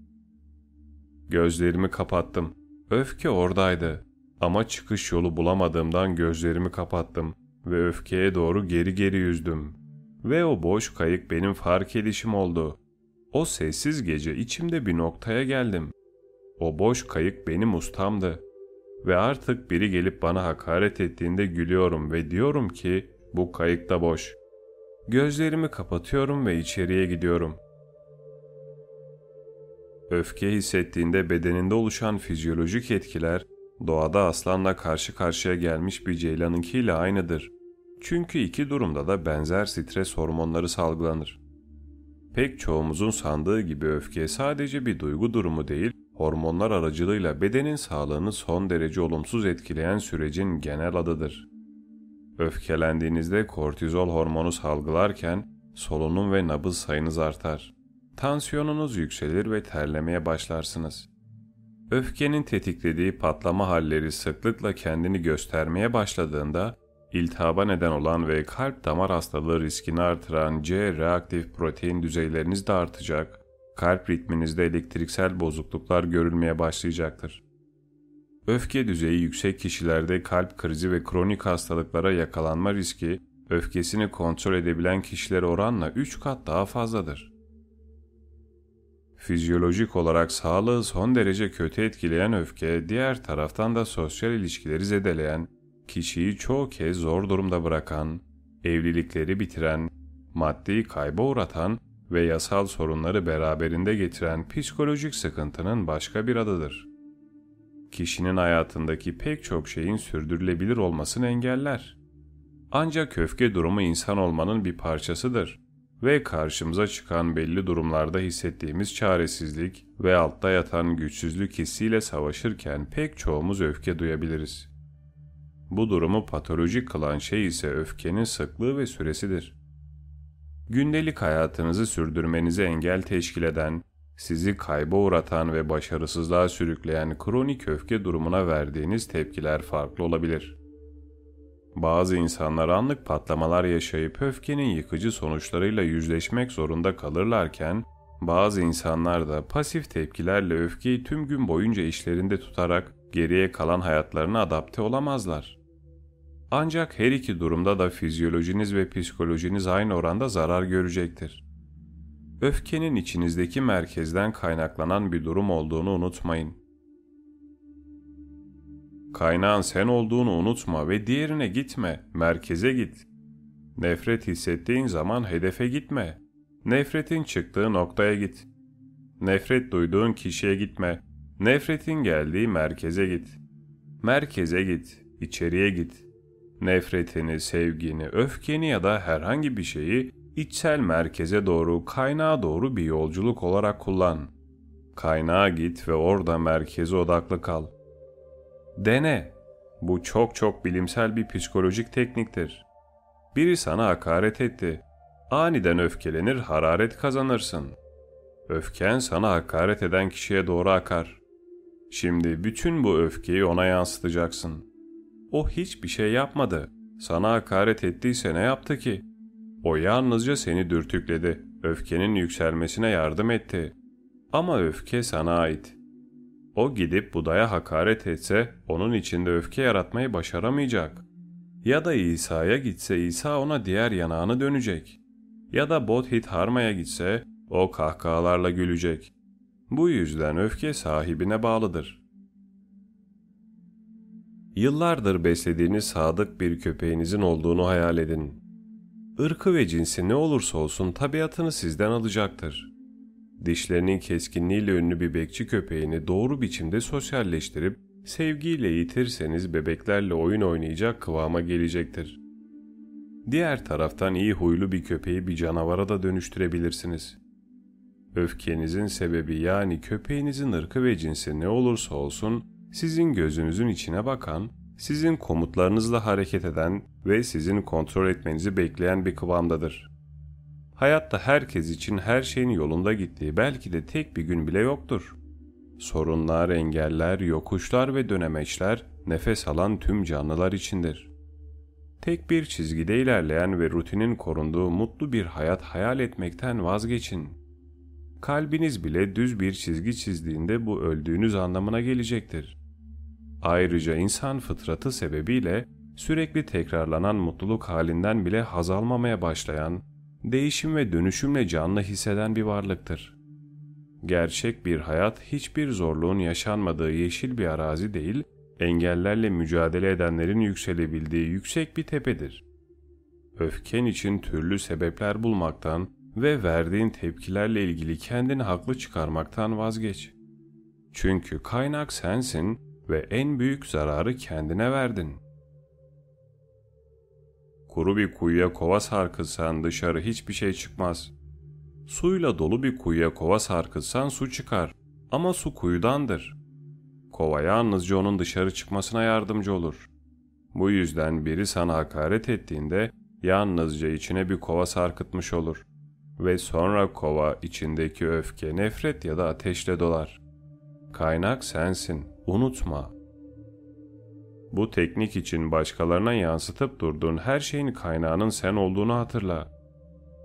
Gözlerimi kapattım. Öfke oradaydı. Ama çıkış yolu bulamadığımdan gözlerimi kapattım ve öfkeye doğru geri geri yüzdüm. Ve o boş kayık benim fark edişim oldu. O sessiz gece içimde bir noktaya geldim. O boş kayık benim ustamdı. Ve artık biri gelip bana hakaret ettiğinde gülüyorum ve diyorum ki bu kayık da boş. Gözlerimi kapatıyorum ve içeriye gidiyorum. Öfke hissettiğinde bedeninde oluşan fizyolojik etkiler doğada aslanla karşı karşıya gelmiş bir ceylanınkiyle aynıdır. Çünkü iki durumda da benzer stres hormonları salgılanır. Pek çoğumuzun sandığı gibi öfke sadece bir duygu durumu değil, hormonlar aracılığıyla bedenin sağlığını son derece olumsuz etkileyen sürecin genel adıdır. Öfkelendiğinizde kortizol hormonu salgılarken solunum ve nabız sayınız artar. Tansiyonunuz yükselir ve terlemeye başlarsınız. Öfkenin tetiklediği patlama halleri sıklıkla kendini göstermeye başladığında iltihaba neden olan ve kalp damar hastalığı riskini artıran C reaktif protein düzeyleriniz de artacak, kalp ritminizde elektriksel bozukluklar görülmeye başlayacaktır. Öfke düzeyi yüksek kişilerde kalp krizi ve kronik hastalıklara yakalanma riski, öfkesini kontrol edebilen kişilere oranla 3 kat daha fazladır. Fizyolojik olarak sağlığı son derece kötü etkileyen öfke, diğer taraftan da sosyal ilişkileri zedeleyen, kişiyi çoğu kez zor durumda bırakan, evlilikleri bitiren, maddi kayba uğratan ve yasal sorunları beraberinde getiren psikolojik sıkıntının başka bir adıdır. Kişinin hayatındaki pek çok şeyin sürdürülebilir olmasını engeller. Ancak öfke durumu insan olmanın bir parçasıdır ve karşımıza çıkan belli durumlarda hissettiğimiz çaresizlik ve altta yatan güçsüzlük hissiyle savaşırken pek çoğumuz öfke duyabiliriz. Bu durumu patolojik kılan şey ise öfkenin sıklığı ve süresidir. Gündelik hayatınızı sürdürmenize engel teşkil eden, sizi kayba uğratan ve başarısızlığa sürükleyen kronik öfke durumuna verdiğiniz tepkiler farklı olabilir. Bazı insanlar anlık patlamalar yaşayıp öfkenin yıkıcı sonuçlarıyla yüzleşmek zorunda kalırlarken, bazı insanlar da pasif tepkilerle öfkeyi tüm gün boyunca işlerinde tutarak geriye kalan hayatlarına adapte olamazlar. Ancak her iki durumda da fizyolojiniz ve psikolojiniz aynı oranda zarar görecektir. Öfkenin içinizdeki merkezden kaynaklanan bir durum olduğunu unutmayın. Kaynağın sen olduğunu unutma ve diğerine gitme, merkeze git. Nefret hissettiğin zaman hedefe gitme. Nefretin çıktığı noktaya git. Nefret duyduğun kişiye gitme. Nefretin geldiği merkeze git. Merkeze git, içeriye git. Nefretini, sevgini, öfkeni ya da herhangi bir şeyi içsel merkeze doğru, kaynağa doğru bir yolculuk olarak kullan. Kaynağa git ve orada merkeze odaklı kal. Dene. Bu çok çok bilimsel bir psikolojik tekniktir. Biri sana hakaret etti. Aniden öfkelenir, hararet kazanırsın. Öfken sana hakaret eden kişiye doğru akar. Şimdi bütün bu öfkeyi ona yansıtacaksın. O hiçbir şey yapmadı. Sana hakaret ettiyse ne yaptı ki? O yalnızca seni dürtükledi. Öfkenin yükselmesine yardım etti. Ama öfke sana ait. O gidip Buda'ya hakaret etse onun içinde öfke yaratmayı başaramayacak. Ya da İsa'ya gitse İsa ona diğer yanağını dönecek. Ya da Bodhit Harma'ya gitse o kahkahalarla gülecek. Bu yüzden öfke sahibine bağlıdır. Yıllardır beslediğiniz sadık bir köpeğinizin olduğunu hayal edin. Irkı ve cinsi ne olursa olsun tabiatını sizden alacaktır. Dişlerinin keskinliğiyle ünlü bir bekçi köpeğini doğru biçimde sosyalleştirip sevgiyle eğitirseniz bebeklerle oyun oynayacak kıvama gelecektir. Diğer taraftan iyi huylu bir köpeği bir canavara da dönüştürebilirsiniz. Öfkenizin sebebi yani köpeğinizin ırkı ve cinsi ne olursa olsun sizin gözünüzün içine bakan, sizin komutlarınızla hareket eden ve sizin kontrol etmenizi bekleyen bir kıvamdadır. Hayatta herkes için her şeyin yolunda gittiği belki de tek bir gün bile yoktur. Sorunlar, engeller, yokuşlar ve dönemeçler nefes alan tüm canlılar içindir. Tek bir çizgide ilerleyen ve rutinin korunduğu mutlu bir hayat hayal etmekten vazgeçin. Kalbiniz bile düz bir çizgi çizdiğinde bu öldüğünüz anlamına gelecektir. Ayrıca insan fıtratı sebebiyle sürekli tekrarlanan mutluluk halinden bile haz almamaya başlayan, değişim ve dönüşümle canlı hisseden bir varlıktır. Gerçek bir hayat hiçbir zorluğun yaşanmadığı yeşil bir arazi değil, engellerle mücadele edenlerin yükselebildiği yüksek bir tepedir. Öfken için türlü sebepler bulmaktan ve verdiğin tepkilerle ilgili kendini haklı çıkarmaktan vazgeç. Çünkü kaynak sensin ve en büyük zararı kendine verdin. Kuru bir kuyuya kova sarkılsan dışarı hiçbir şey çıkmaz. Suyla dolu bir kuyuya kova sarkılsan su çıkar ama su kuyudandır. Kova yalnızca onun dışarı çıkmasına yardımcı olur. Bu yüzden biri sana hakaret ettiğinde yalnızca içine bir kova sarkıtmış olur. Ve sonra kova içindeki öfke, nefret ya da ateşle dolar. Kaynak sensin, unutma. Bu teknik için başkalarına yansıtıp durduğun her şeyin kaynağının sen olduğunu hatırla.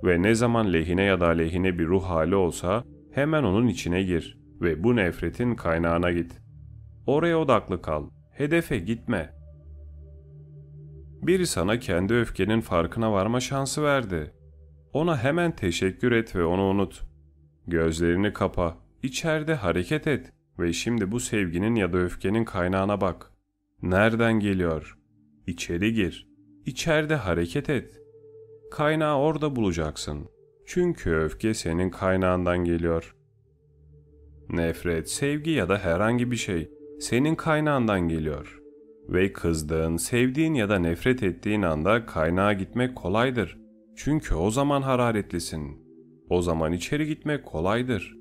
Ve ne zaman lehine ya da aleyhine bir ruh hali olsa hemen onun içine gir ve bu nefretin kaynağına git. Oraya odaklı kal, hedefe gitme. Biri sana kendi öfkenin farkına varma şansı verdi. Ona hemen teşekkür et ve onu unut. Gözlerini kapa, İçeride hareket et ve şimdi bu sevginin ya da öfkenin kaynağına bak. Nereden geliyor? İçeri gir. İçeride hareket et. Kaynağı orada bulacaksın. Çünkü öfke senin kaynağından geliyor. Nefret, sevgi ya da herhangi bir şey senin kaynağından geliyor. Ve kızdığın, sevdiğin ya da nefret ettiğin anda kaynağa gitmek kolaydır. Çünkü o zaman hararetlisin. O zaman içeri gitmek kolaydır.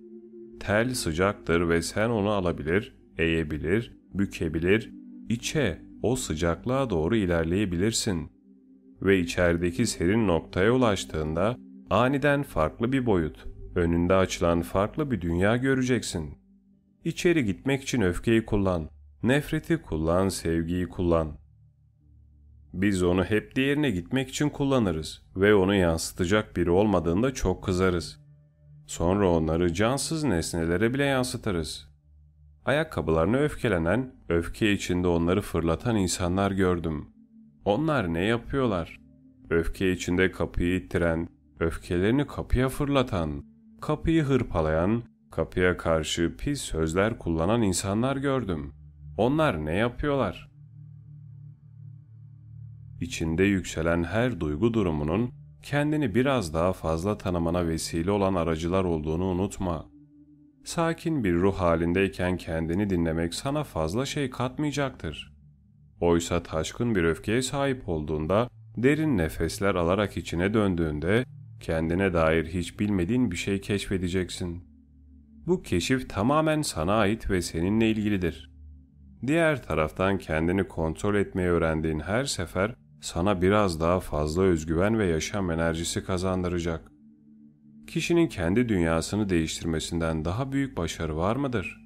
Tel sıcaktır ve sen onu alabilir, eğebilir, bükebilir, içe, o sıcaklığa doğru ilerleyebilirsin. Ve içerideki serin noktaya ulaştığında aniden farklı bir boyut, önünde açılan farklı bir dünya göreceksin. İçeri gitmek için öfkeyi kullan, nefreti kullan, sevgiyi kullan. Biz onu hep diğerine gitmek için kullanırız ve onu yansıtacak biri olmadığında çok kızarız. Sonra onları cansız nesnelere bile yansıtırız. Ayakkabılarına öfkelenen, öfke içinde onları fırlatan insanlar gördüm. Onlar ne yapıyorlar? Öfke içinde kapıyı ittiren, öfkelerini kapıya fırlatan, kapıyı hırpalayan, kapıya karşı pis sözler kullanan insanlar gördüm. Onlar ne yapıyorlar? İçinde yükselen her duygu durumunun kendini biraz daha fazla tanımana vesile olan aracılar olduğunu unutma. Sakin bir ruh halindeyken kendini dinlemek sana fazla şey katmayacaktır. Oysa taşkın bir öfkeye sahip olduğunda, derin nefesler alarak içine döndüğünde, kendine dair hiç bilmediğin bir şey keşfedeceksin. Bu keşif tamamen sana ait ve seninle ilgilidir. Diğer taraftan kendini kontrol etmeyi öğrendiğin her sefer sana biraz daha fazla özgüven ve yaşam enerjisi kazandıracak. Kişinin kendi dünyasını değiştirmesinden daha büyük başarı var mıdır?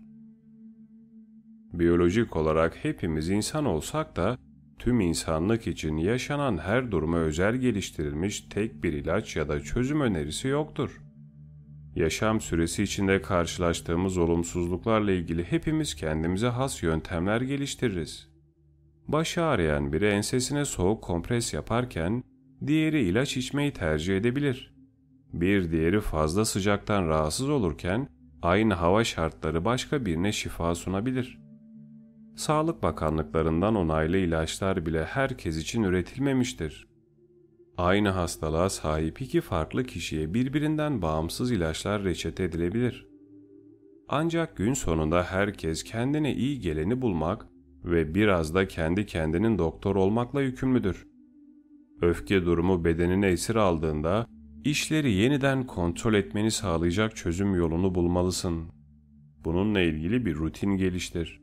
Biyolojik olarak hepimiz insan olsak da tüm insanlık için yaşanan her duruma özel geliştirilmiş tek bir ilaç ya da çözüm önerisi yoktur. Yaşam süresi içinde karşılaştığımız olumsuzluklarla ilgili hepimiz kendimize has yöntemler geliştiririz. Başı ağrıyan biri ensesine soğuk kompres yaparken diğeri ilaç içmeyi tercih edebilir. Bir diğeri fazla sıcaktan rahatsız olurken aynı hava şartları başka birine şifa sunabilir. Sağlık bakanlıklarından onaylı ilaçlar bile herkes için üretilmemiştir. Aynı hastalığa sahip iki farklı kişiye birbirinden bağımsız ilaçlar reçete edilebilir. Ancak gün sonunda herkes kendine iyi geleni bulmak ve biraz da kendi kendinin doktor olmakla yükümlüdür. Öfke durumu bedenine esir aldığında işleri yeniden kontrol etmeni sağlayacak çözüm yolunu bulmalısın. Bununla ilgili bir rutin geliştir.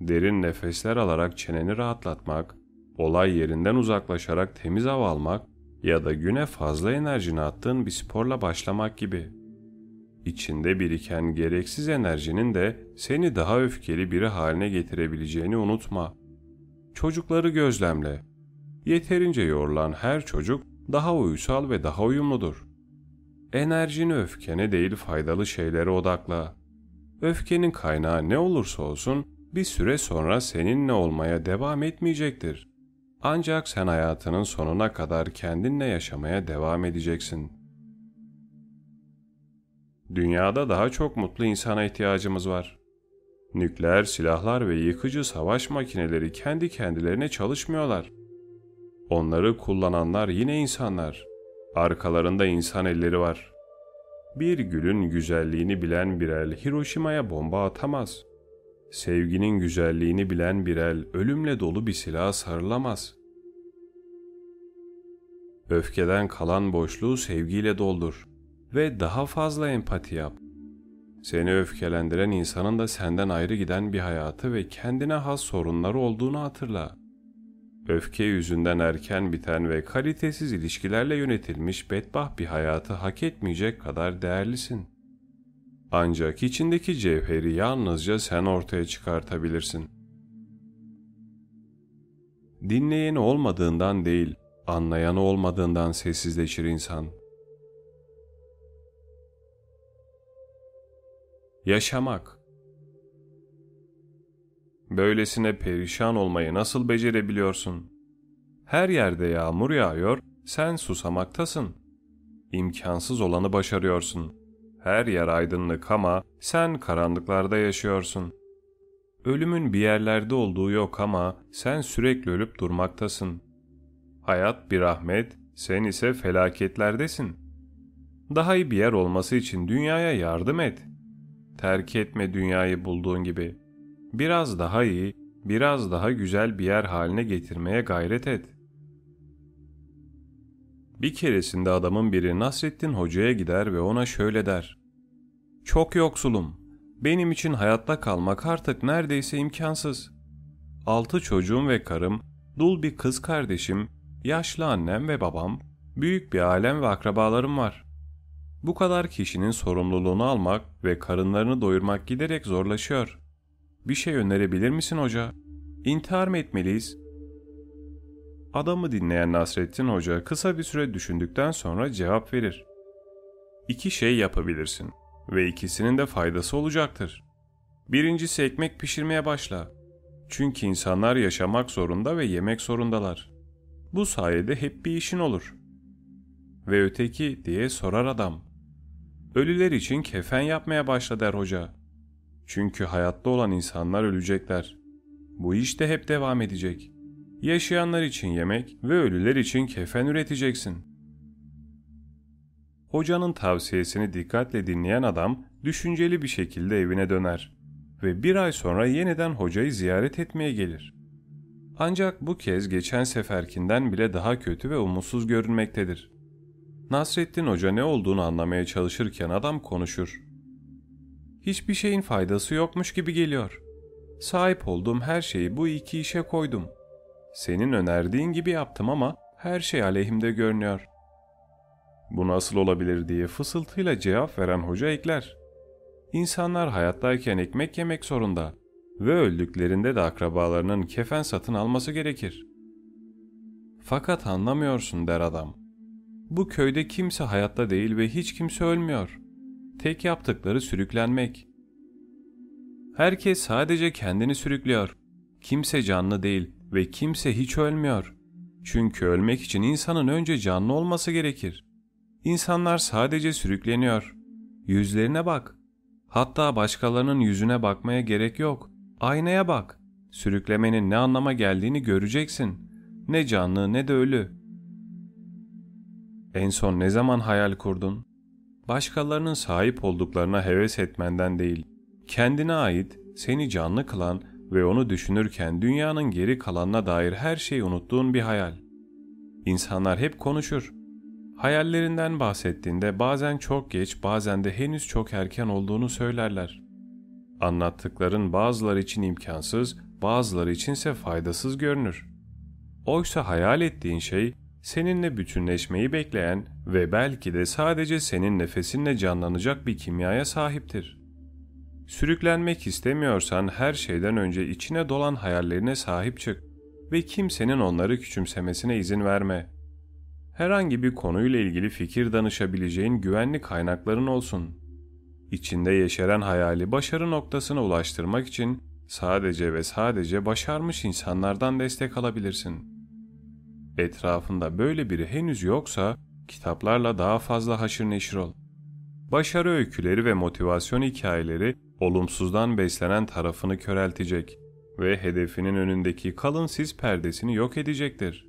Derin nefesler alarak çeneni rahatlatmak, olay yerinden uzaklaşarak temiz hava almak ya da güne fazla enerjini attığın bir sporla başlamak gibi.'' İçinde biriken gereksiz enerjinin de seni daha öfkeli biri haline getirebileceğini unutma. Çocukları gözlemle. Yeterince yorulan her çocuk daha uysal ve daha uyumludur. Enerjini öfkene değil faydalı şeylere odakla. Öfkenin kaynağı ne olursa olsun bir süre sonra seninle olmaya devam etmeyecektir. Ancak sen hayatının sonuna kadar kendinle yaşamaya devam edeceksin.'' Dünyada daha çok mutlu insana ihtiyacımız var. Nükleer silahlar ve yıkıcı savaş makineleri kendi kendilerine çalışmıyorlar. Onları kullananlar yine insanlar. Arkalarında insan elleri var. Bir gülün güzelliğini bilen bir el Hiroşima'ya bomba atamaz. Sevginin güzelliğini bilen bir el ölümle dolu bir silah sarılamaz. Öfkeden kalan boşluğu sevgiyle doldur ve daha fazla empati yap. Seni öfkelendiren insanın da senden ayrı giden bir hayatı ve kendine has sorunları olduğunu hatırla. Öfke yüzünden erken biten ve kalitesiz ilişkilerle yönetilmiş bedbaht bir hayatı hak etmeyecek kadar değerlisin. Ancak içindeki cevheri yalnızca sen ortaya çıkartabilirsin. Dinleyeni olmadığından değil, anlayanı olmadığından sessizleşir insan.'' Yaşamak. Böylesine perişan olmayı nasıl becerebiliyorsun? Her yerde yağmur yağıyor, sen susamaktasın. İmkansız olanı başarıyorsun. Her yer aydınlık ama sen karanlıklarda yaşıyorsun. Ölümün bir yerlerde olduğu yok ama sen sürekli ölüp durmaktasın. Hayat bir rahmet, sen ise felaketlerdesin. Daha iyi bir yer olması için dünyaya yardım et. Terk etme dünyayı bulduğun gibi. Biraz daha iyi, biraz daha güzel bir yer haline getirmeye gayret et. Bir keresinde adamın biri Nasrettin Hoca'ya gider ve ona şöyle der. Çok yoksulum. Benim için hayatta kalmak artık neredeyse imkansız. Altı çocuğum ve karım, dul bir kız kardeşim, yaşlı annem ve babam, büyük bir alem ve akrabalarım var. Bu kadar kişinin sorumluluğunu almak ve karınlarını doyurmak giderek zorlaşıyor. Bir şey önerebilir misin hoca? İntihar mı etmeliyiz? Adamı dinleyen Nasrettin Hoca kısa bir süre düşündükten sonra cevap verir. İki şey yapabilirsin ve ikisinin de faydası olacaktır. Birincisi ekmek pişirmeye başla. Çünkü insanlar yaşamak zorunda ve yemek zorundalar. Bu sayede hep bir işin olur. Ve öteki diye sorar adam. Ölüler için kefen yapmaya başla der hoca. Çünkü hayatta olan insanlar ölecekler. Bu iş de hep devam edecek. Yaşayanlar için yemek ve ölüler için kefen üreteceksin. Hocanın tavsiyesini dikkatle dinleyen adam düşünceli bir şekilde evine döner ve bir ay sonra yeniden hocayı ziyaret etmeye gelir. Ancak bu kez geçen seferkinden bile daha kötü ve umutsuz görünmektedir. Nasrettin Hoca ne olduğunu anlamaya çalışırken adam konuşur. Hiçbir şeyin faydası yokmuş gibi geliyor. Sahip olduğum her şeyi bu iki işe koydum. Senin önerdiğin gibi yaptım ama her şey aleyhimde görünüyor. Bu nasıl olabilir diye fısıltıyla cevap veren hoca ekler. İnsanlar hayattayken ekmek yemek zorunda ve öldüklerinde de akrabalarının kefen satın alması gerekir. Fakat anlamıyorsun der adam. Bu köyde kimse hayatta değil ve hiç kimse ölmüyor. Tek yaptıkları sürüklenmek. Herkes sadece kendini sürüklüyor. Kimse canlı değil ve kimse hiç ölmüyor. Çünkü ölmek için insanın önce canlı olması gerekir. İnsanlar sadece sürükleniyor. Yüzlerine bak. Hatta başkalarının yüzüne bakmaya gerek yok. Aynaya bak. Sürüklemenin ne anlama geldiğini göreceksin. Ne canlı ne de ölü. En son ne zaman hayal kurdun? Başkalarının sahip olduklarına heves etmenden değil, kendine ait, seni canlı kılan ve onu düşünürken dünyanın geri kalanına dair her şeyi unuttuğun bir hayal. İnsanlar hep konuşur. Hayallerinden bahsettiğinde bazen çok geç, bazen de henüz çok erken olduğunu söylerler. Anlattıkların bazıları için imkansız, bazıları içinse faydasız görünür. Oysa hayal ettiğin şey seninle bütünleşmeyi bekleyen ve belki de sadece senin nefesinle canlanacak bir kimyaya sahiptir. Sürüklenmek istemiyorsan her şeyden önce içine dolan hayallerine sahip çık ve kimsenin onları küçümsemesine izin verme. Herhangi bir konuyla ilgili fikir danışabileceğin güvenli kaynakların olsun. İçinde yeşeren hayali başarı noktasına ulaştırmak için sadece ve sadece başarmış insanlardan destek alabilirsin.'' Etrafında böyle biri henüz yoksa kitaplarla daha fazla haşır neşir ol. Başarı öyküleri ve motivasyon hikayeleri olumsuzdan beslenen tarafını köreltecek ve hedefinin önündeki kalın sis perdesini yok edecektir.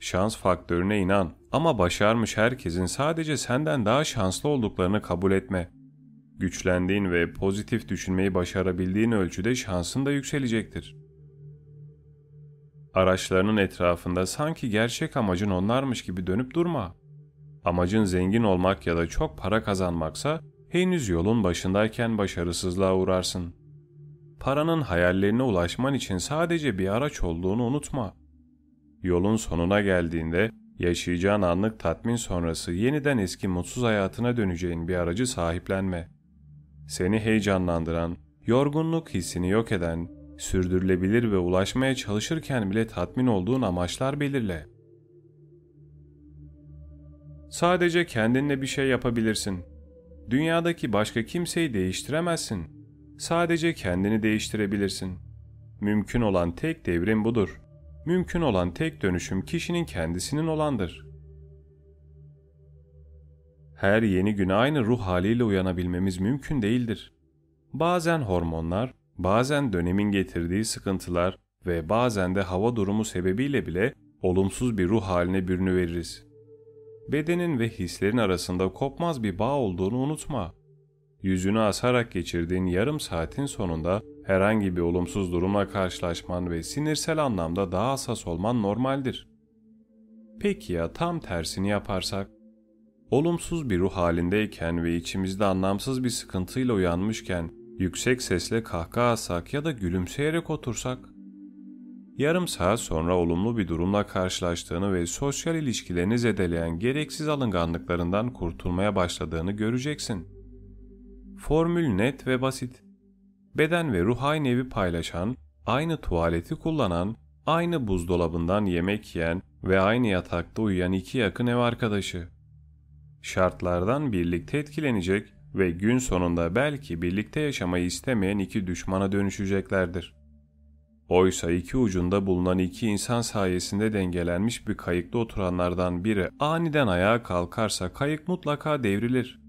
Şans faktörüne inan ama başarmış herkesin sadece senden daha şanslı olduklarını kabul etme. Güçlendiğin ve pozitif düşünmeyi başarabildiğin ölçüde şansın da yükselecektir.'' Araçlarının etrafında sanki gerçek amacın onlarmış gibi dönüp durma. Amacın zengin olmak ya da çok para kazanmaksa henüz yolun başındayken başarısızlığa uğrarsın. Paranın hayallerine ulaşman için sadece bir araç olduğunu unutma. Yolun sonuna geldiğinde yaşayacağın anlık tatmin sonrası yeniden eski mutsuz hayatına döneceğin bir aracı sahiplenme. Seni heyecanlandıran, yorgunluk hissini yok eden, sürdürülebilir ve ulaşmaya çalışırken bile tatmin olduğun amaçlar belirle. Sadece kendinle bir şey yapabilirsin. Dünyadaki başka kimseyi değiştiremezsin. Sadece kendini değiştirebilirsin. Mümkün olan tek devrim budur. Mümkün olan tek dönüşüm kişinin kendisinin olandır. Her yeni güne aynı ruh haliyle uyanabilmemiz mümkün değildir. Bazen hormonlar, bazen dönemin getirdiği sıkıntılar ve bazen de hava durumu sebebiyle bile olumsuz bir ruh haline bürünüveririz. Bedenin ve hislerin arasında kopmaz bir bağ olduğunu unutma. Yüzünü asarak geçirdiğin yarım saatin sonunda herhangi bir olumsuz durumla karşılaşman ve sinirsel anlamda daha hassas olman normaldir. Peki ya tam tersini yaparsak? Olumsuz bir ruh halindeyken ve içimizde anlamsız bir sıkıntıyla uyanmışken yüksek sesle kahkaha atsak ya da gülümseyerek otursak? Yarım saat sonra olumlu bir durumla karşılaştığını ve sosyal ilişkilerini zedeleyen gereksiz alınganlıklarından kurtulmaya başladığını göreceksin. Formül net ve basit. Beden ve ruh aynı evi paylaşan, aynı tuvaleti kullanan, aynı buzdolabından yemek yiyen ve aynı yatakta uyuyan iki yakın ev arkadaşı. Şartlardan birlikte etkilenecek ve gün sonunda belki birlikte yaşamayı istemeyen iki düşmana dönüşeceklerdir. Oysa iki ucunda bulunan iki insan sayesinde dengelenmiş bir kayıkta oturanlardan biri aniden ayağa kalkarsa kayık mutlaka devrilir.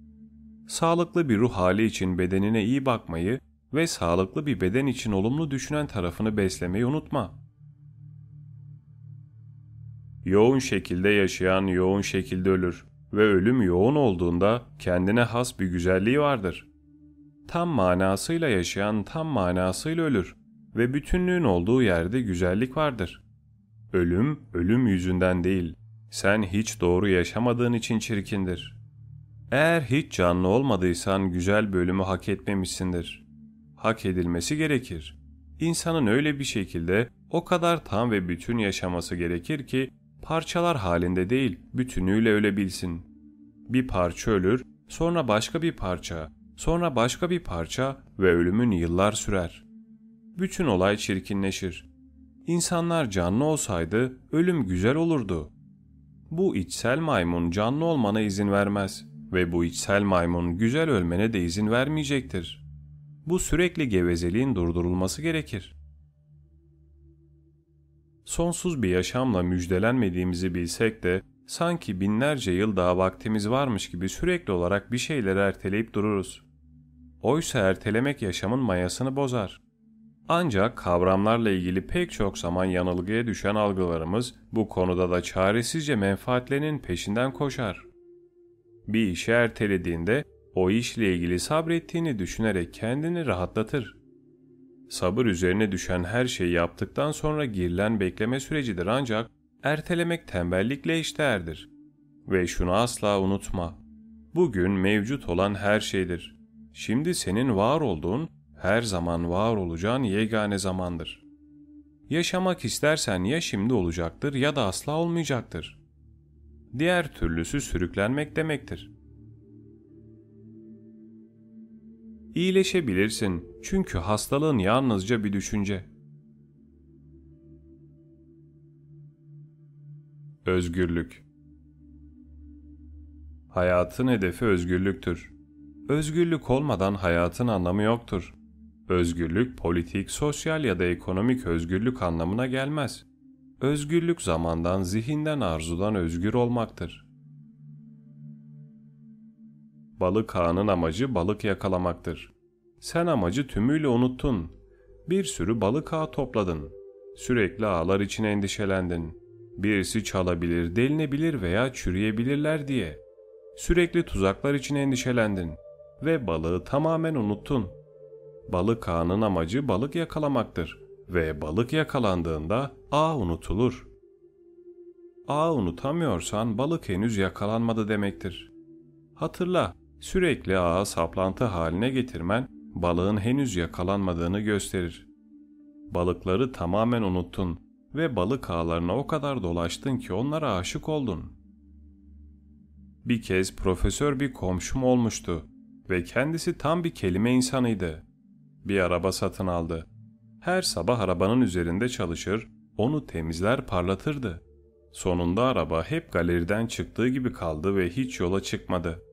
Sağlıklı bir ruh hali için bedenine iyi bakmayı ve sağlıklı bir beden için olumlu düşünen tarafını beslemeyi unutma. Yoğun şekilde yaşayan yoğun şekilde ölür ve ölüm yoğun olduğunda kendine has bir güzelliği vardır. Tam manasıyla yaşayan tam manasıyla ölür ve bütünlüğün olduğu yerde güzellik vardır. Ölüm, ölüm yüzünden değil, sen hiç doğru yaşamadığın için çirkindir. Eğer hiç canlı olmadıysan güzel bölümü hak etmemişsindir. Hak edilmesi gerekir. İnsanın öyle bir şekilde o kadar tam ve bütün yaşaması gerekir ki parçalar halinde değil, bütünüyle ölebilsin. Bir parça ölür, sonra başka bir parça, sonra başka bir parça ve ölümün yıllar sürer. Bütün olay çirkinleşir. İnsanlar canlı olsaydı ölüm güzel olurdu. Bu içsel maymun canlı olmana izin vermez ve bu içsel maymun güzel ölmene de izin vermeyecektir. Bu sürekli gevezeliğin durdurulması gerekir sonsuz bir yaşamla müjdelenmediğimizi bilsek de sanki binlerce yıl daha vaktimiz varmış gibi sürekli olarak bir şeyleri erteleyip dururuz. Oysa ertelemek yaşamın mayasını bozar. Ancak kavramlarla ilgili pek çok zaman yanılgıya düşen algılarımız bu konuda da çaresizce menfaatlerinin peşinden koşar. Bir işi ertelediğinde o işle ilgili sabrettiğini düşünerek kendini rahatlatır. Sabır üzerine düşen her şeyi yaptıktan sonra girilen bekleme sürecidir ancak ertelemek tembellikle eşdeğerdir. Ve şunu asla unutma. Bugün mevcut olan her şeydir. Şimdi senin var olduğun, her zaman var olacağın yegane zamandır. Yaşamak istersen ya şimdi olacaktır ya da asla olmayacaktır. Diğer türlüsü sürüklenmek demektir. İyileşebilirsin çünkü hastalığın yalnızca bir düşünce. Özgürlük Hayatın hedefi özgürlüktür. Özgürlük olmadan hayatın anlamı yoktur. Özgürlük politik, sosyal ya da ekonomik özgürlük anlamına gelmez. Özgürlük zamandan, zihinden, arzudan özgür olmaktır. Balık ağının amacı balık yakalamaktır. Sen amacı tümüyle unuttun. Bir sürü balık ağı topladın. Sürekli ağlar için endişelendin. Birisi çalabilir, delinebilir veya çürüyebilirler diye. Sürekli tuzaklar için endişelendin ve balığı tamamen unuttun. Balık ağının amacı balık yakalamaktır ve balık yakalandığında ağ unutulur. Ağ unutamıyorsan balık henüz yakalanmadı demektir. Hatırla, Sürekli ağa saplantı haline getirmen balığın henüz yakalanmadığını gösterir. Balıkları tamamen unuttun ve balık ağlarına o kadar dolaştın ki onlara aşık oldun. Bir kez profesör bir komşum olmuştu ve kendisi tam bir kelime insanıydı. Bir araba satın aldı. Her sabah arabanın üzerinde çalışır, onu temizler parlatırdı. Sonunda araba hep galeriden çıktığı gibi kaldı ve hiç yola çıkmadı.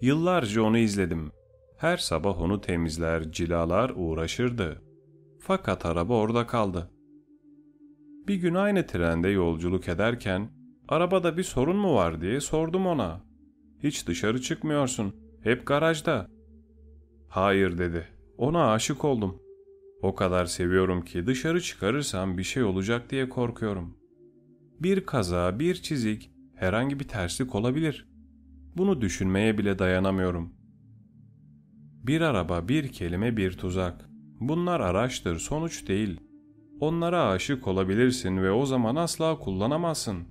Yıllarca onu izledim. Her sabah onu temizler, cilalar, uğraşırdı. Fakat araba orada kaldı. Bir gün aynı trende yolculuk ederken arabada bir sorun mu var diye sordum ona. Hiç dışarı çıkmıyorsun. Hep garajda. Hayır dedi. Ona aşık oldum. O kadar seviyorum ki dışarı çıkarırsam bir şey olacak diye korkuyorum. Bir kaza, bir çizik, herhangi bir terslik olabilir. Bunu düşünmeye bile dayanamıyorum. Bir araba, bir kelime, bir tuzak. Bunlar araçtır, sonuç değil. Onlara aşık olabilirsin ve o zaman asla kullanamazsın.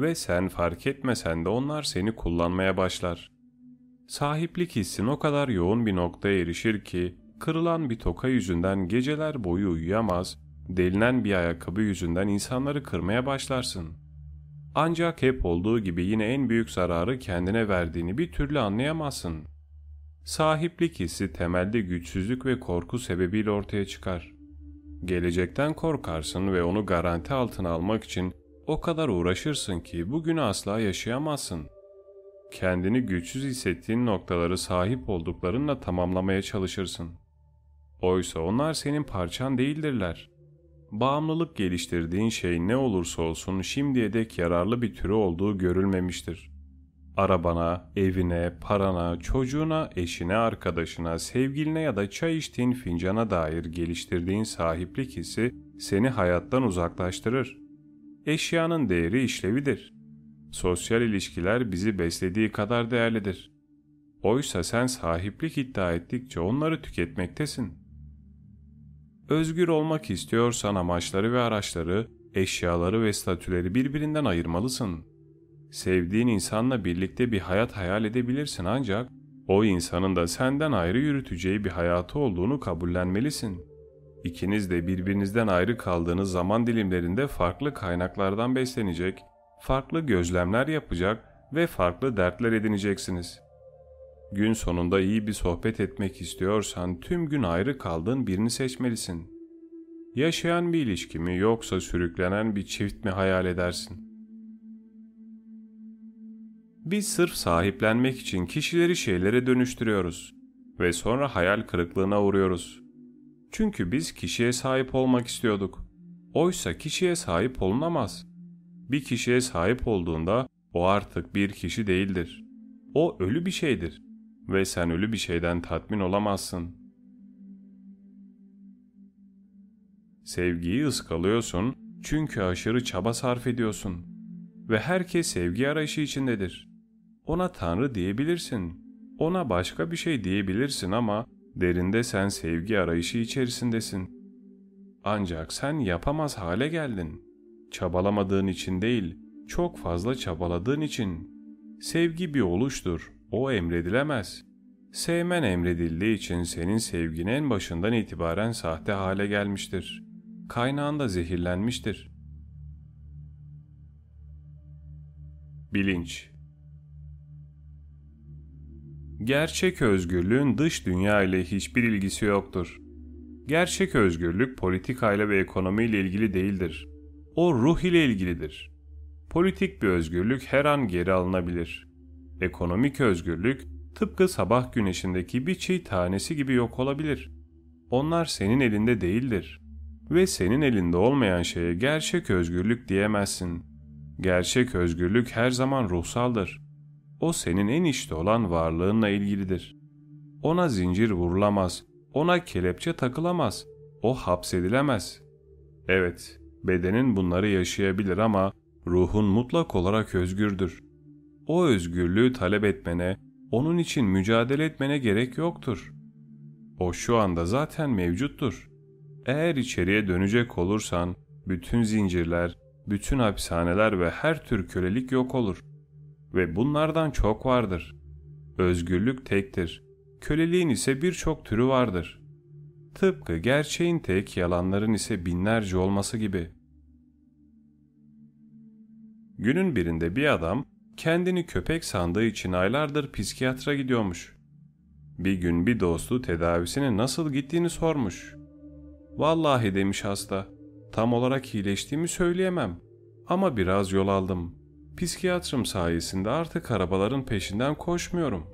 Ve sen fark etmesen de onlar seni kullanmaya başlar. Sahiplik hissin o kadar yoğun bir noktaya erişir ki, kırılan bir toka yüzünden geceler boyu uyuyamaz, delinen bir ayakkabı yüzünden insanları kırmaya başlarsın. Ancak hep olduğu gibi yine en büyük zararı kendine verdiğini bir türlü anlayamazsın. Sahiplik hissi temelde güçsüzlük ve korku sebebiyle ortaya çıkar. Gelecekten korkarsın ve onu garanti altına almak için o kadar uğraşırsın ki bugünü asla yaşayamazsın. Kendini güçsüz hissettiğin noktaları sahip olduklarınla tamamlamaya çalışırsın. Oysa onlar senin parçan değildirler. Bağımlılık geliştirdiğin şey ne olursa olsun şimdiye dek yararlı bir türü olduğu görülmemiştir. Arabana, evine, parana, çocuğuna, eşine, arkadaşına, sevgiline ya da çay içtiğin fincana dair geliştirdiğin sahiplik hissi seni hayattan uzaklaştırır. Eşyanın değeri işlevidir. Sosyal ilişkiler bizi beslediği kadar değerlidir. Oysa sen sahiplik iddia ettikçe onları tüketmektesin. Özgür olmak istiyorsan amaçları ve araçları, eşyaları ve statüleri birbirinden ayırmalısın. Sevdiğin insanla birlikte bir hayat hayal edebilirsin ancak o insanın da senden ayrı yürüteceği bir hayatı olduğunu kabullenmelisin. İkiniz de birbirinizden ayrı kaldığınız zaman dilimlerinde farklı kaynaklardan beslenecek, farklı gözlemler yapacak ve farklı dertler edineceksiniz. Gün sonunda iyi bir sohbet etmek istiyorsan tüm gün ayrı kaldığın birini seçmelisin. Yaşayan bir ilişki mi yoksa sürüklenen bir çift mi hayal edersin? Biz sırf sahiplenmek için kişileri şeylere dönüştürüyoruz ve sonra hayal kırıklığına uğruyoruz. Çünkü biz kişiye sahip olmak istiyorduk. Oysa kişiye sahip olunamaz. Bir kişiye sahip olduğunda o artık bir kişi değildir. O ölü bir şeydir ve sen ölü bir şeyden tatmin olamazsın. Sevgiyi ıskalıyorsun çünkü aşırı çaba sarf ediyorsun ve herkes sevgi arayışı içindedir. Ona Tanrı diyebilirsin, ona başka bir şey diyebilirsin ama derinde sen sevgi arayışı içerisindesin. Ancak sen yapamaz hale geldin. Çabalamadığın için değil, çok fazla çabaladığın için. Sevgi bir oluştur, o emredilemez. Sevmen emredildiği için senin sevgin en başından itibaren sahte hale gelmiştir. Kaynağında zehirlenmiştir. Bilinç Gerçek özgürlüğün dış dünya ile hiçbir ilgisi yoktur. Gerçek özgürlük politikayla ve ekonomiyle ilgili değildir. O ruh ile ilgilidir. Politik bir özgürlük her an geri alınabilir. Ekonomik özgürlük tıpkı sabah güneşindeki bir çiğ tanesi gibi yok olabilir. Onlar senin elinde değildir. Ve senin elinde olmayan şeye gerçek özgürlük diyemezsin. Gerçek özgürlük her zaman ruhsaldır. O senin en işte olan varlığınla ilgilidir. Ona zincir vurulamaz, ona kelepçe takılamaz, o hapsedilemez. Evet, bedenin bunları yaşayabilir ama ruhun mutlak olarak özgürdür. O özgürlüğü talep etmene, onun için mücadele etmene gerek yoktur. O şu anda zaten mevcuttur. Eğer içeriye dönecek olursan, bütün zincirler, bütün hapishaneler ve her tür kölelik yok olur.'' ve bunlardan çok vardır. Özgürlük tektir. Köleliğin ise birçok türü vardır. Tıpkı gerçeğin tek, yalanların ise binlerce olması gibi. Günün birinde bir adam kendini köpek sandığı için aylardır psikiyatra gidiyormuş. Bir gün bir dostu tedavisine nasıl gittiğini sormuş. Vallahi demiş hasta, tam olarak iyileştiğimi söyleyemem ama biraz yol aldım. Psikiyatrım sayesinde artık arabaların peşinden koşmuyorum.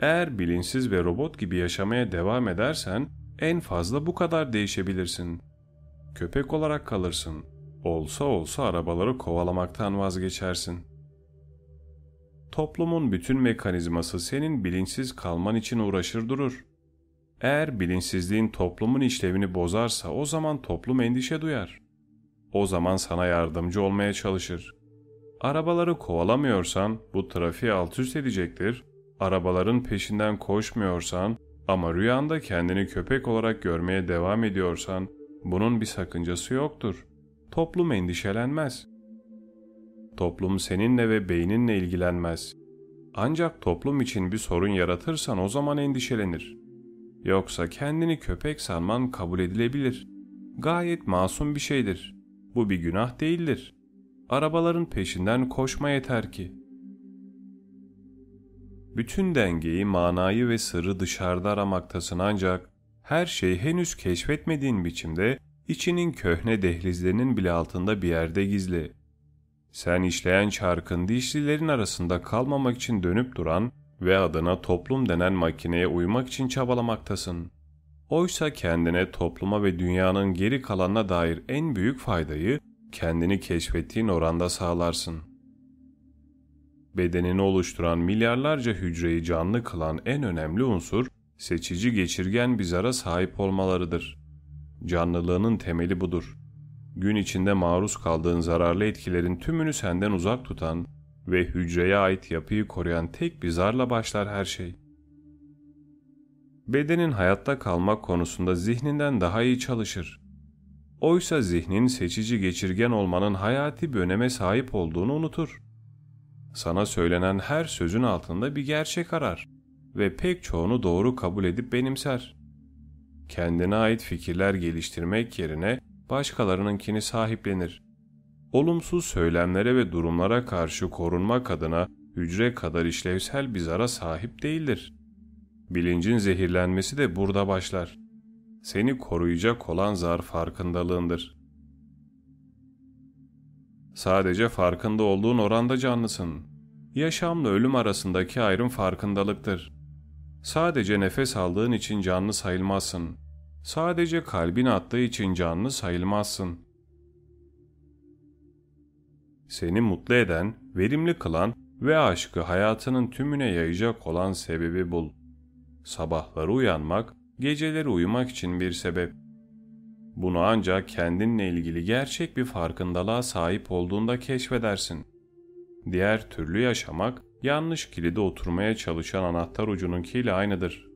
Eğer bilinçsiz ve robot gibi yaşamaya devam edersen en fazla bu kadar değişebilirsin. Köpek olarak kalırsın. Olsa olsa arabaları kovalamaktan vazgeçersin. Toplumun bütün mekanizması senin bilinçsiz kalman için uğraşır durur. Eğer bilinçsizliğin toplumun işlevini bozarsa o zaman toplum endişe duyar. O zaman sana yardımcı olmaya çalışır. Arabaları kovalamıyorsan bu trafiği alt üst edecektir. Arabaların peşinden koşmuyorsan ama rüyanda kendini köpek olarak görmeye devam ediyorsan bunun bir sakıncası yoktur. Toplum endişelenmez. Toplum seninle ve beyninle ilgilenmez. Ancak toplum için bir sorun yaratırsan o zaman endişelenir. Yoksa kendini köpek sanman kabul edilebilir. Gayet masum bir şeydir. Bu bir günah değildir. Arabaların peşinden koşma yeter ki. Bütün dengeyi, manayı ve sırrı dışarıda aramaktasın ancak her şey henüz keşfetmediğin biçimde içinin köhne dehlizlerinin bile altında bir yerde gizli. Sen işleyen çarkın dişlilerin arasında kalmamak için dönüp duran ve adına toplum denen makineye uymak için çabalamaktasın. Oysa kendine, topluma ve dünyanın geri kalanına dair en büyük faydayı kendini keşfettiğin oranda sağlarsın. Bedenini oluşturan milyarlarca hücreyi canlı kılan en önemli unsur, seçici geçirgen bir zara sahip olmalarıdır. Canlılığının temeli budur. Gün içinde maruz kaldığın zararlı etkilerin tümünü senden uzak tutan ve hücreye ait yapıyı koruyan tek bir zarla başlar her şey. Bedenin hayatta kalmak konusunda zihninden daha iyi çalışır. Oysa zihnin seçici geçirgen olmanın hayati bir öneme sahip olduğunu unutur. Sana söylenen her sözün altında bir gerçek arar ve pek çoğunu doğru kabul edip benimser. Kendine ait fikirler geliştirmek yerine başkalarınınkini sahiplenir. Olumsuz söylemlere ve durumlara karşı korunmak adına hücre kadar işlevsel bir zara sahip değildir. Bilincin zehirlenmesi de burada başlar. Seni koruyacak olan zar farkındalığındır. Sadece farkında olduğun oranda canlısın. Yaşamla ölüm arasındaki ayrım farkındalıktır. Sadece nefes aldığın için canlı sayılmazsın. Sadece kalbin attığı için canlı sayılmazsın. Seni mutlu eden, verimli kılan ve aşkı hayatının tümüne yayacak olan sebebi bul. Sabahları uyanmak, geceleri uyumak için bir sebep. Bunu ancak kendinle ilgili gerçek bir farkındalığa sahip olduğunda keşfedersin. Diğer türlü yaşamak, yanlış kilide oturmaya çalışan anahtar ucununkiyle aynıdır.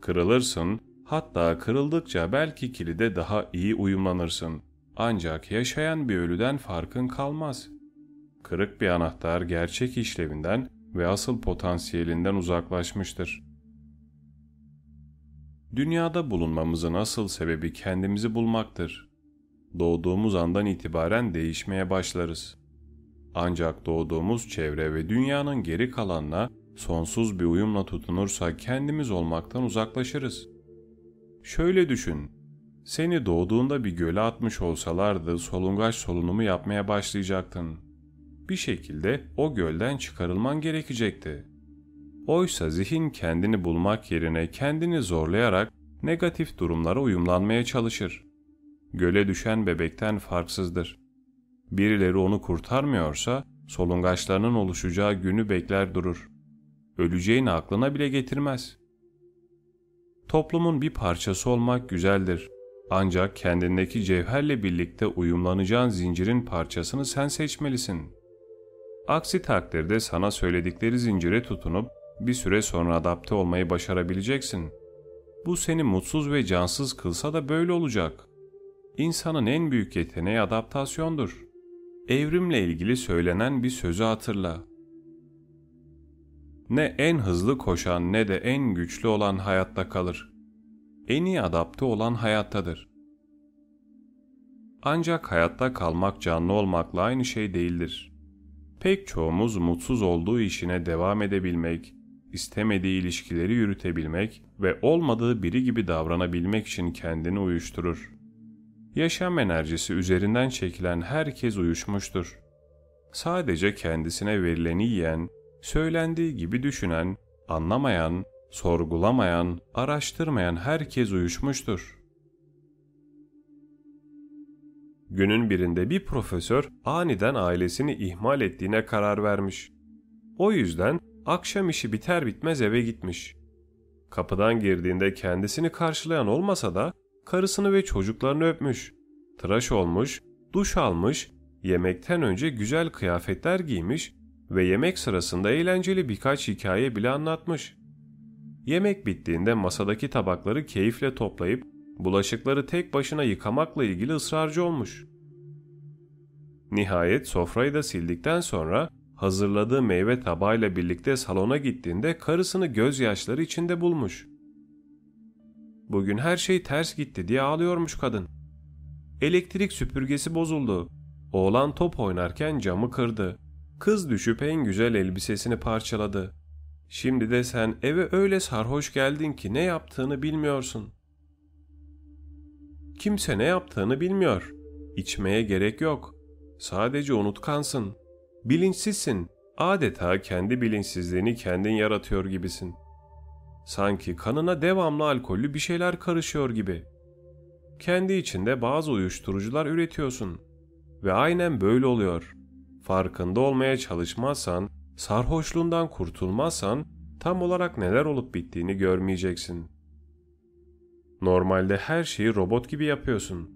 Kırılırsın, hatta kırıldıkça belki kilide daha iyi uyumlanırsın. Ancak yaşayan bir ölüden farkın kalmaz. Kırık bir anahtar gerçek işlevinden ve asıl potansiyelinden uzaklaşmıştır. Dünyada bulunmamızın asıl sebebi kendimizi bulmaktır. Doğduğumuz andan itibaren değişmeye başlarız. Ancak doğduğumuz çevre ve dünyanın geri kalanına sonsuz bir uyumla tutunursak kendimiz olmaktan uzaklaşırız. Şöyle düşün, seni doğduğunda bir göle atmış olsalardı solungaç solunumu yapmaya başlayacaktın. Bir şekilde o gölden çıkarılman gerekecekti. Oysa zihin kendini bulmak yerine kendini zorlayarak negatif durumlara uyumlanmaya çalışır. Göle düşen bebekten farksızdır. Birileri onu kurtarmıyorsa solungaçlarının oluşacağı günü bekler durur. Öleceğini aklına bile getirmez. Toplumun bir parçası olmak güzeldir. Ancak kendindeki cevherle birlikte uyumlanacağın zincirin parçasını sen seçmelisin. Aksi takdirde sana söyledikleri zincire tutunup bir süre sonra adapte olmayı başarabileceksin. Bu seni mutsuz ve cansız kılsa da böyle olacak. İnsanın en büyük yeteneği adaptasyondur. Evrimle ilgili söylenen bir sözü hatırla. Ne en hızlı koşan ne de en güçlü olan hayatta kalır. En iyi adapte olan hayattadır. Ancak hayatta kalmak canlı olmakla aynı şey değildir. Pek çoğumuz mutsuz olduğu işine devam edebilmek, istemediği ilişkileri yürütebilmek ve olmadığı biri gibi davranabilmek için kendini uyuşturur. Yaşam enerjisi üzerinden çekilen herkes uyuşmuştur. Sadece kendisine verileni yiyen, söylendiği gibi düşünen, anlamayan, sorgulamayan, araştırmayan herkes uyuşmuştur. Günün birinde bir profesör aniden ailesini ihmal ettiğine karar vermiş. O yüzden akşam işi biter bitmez eve gitmiş. Kapıdan girdiğinde kendisini karşılayan olmasa da karısını ve çocuklarını öpmüş. Tıraş olmuş, duş almış, yemekten önce güzel kıyafetler giymiş ve yemek sırasında eğlenceli birkaç hikaye bile anlatmış. Yemek bittiğinde masadaki tabakları keyifle toplayıp bulaşıkları tek başına yıkamakla ilgili ısrarcı olmuş. Nihayet sofrayı da sildikten sonra hazırladığı meyve tabağıyla birlikte salona gittiğinde karısını gözyaşları içinde bulmuş. Bugün her şey ters gitti diye ağlıyormuş kadın. Elektrik süpürgesi bozuldu. Oğlan top oynarken camı kırdı. Kız düşüp en güzel elbisesini parçaladı. Şimdi de sen eve öyle sarhoş geldin ki ne yaptığını bilmiyorsun. Kimse ne yaptığını bilmiyor. İçmeye gerek yok. Sadece unutkansın. Bilinçsizsin. Adeta kendi bilinçsizliğini kendin yaratıyor gibisin. Sanki kanına devamlı alkollü bir şeyler karışıyor gibi. Kendi içinde bazı uyuşturucular üretiyorsun. Ve aynen böyle oluyor. Farkında olmaya çalışmazsan, sarhoşluğundan kurtulmazsan tam olarak neler olup bittiğini görmeyeceksin. Normalde her şeyi robot gibi yapıyorsun.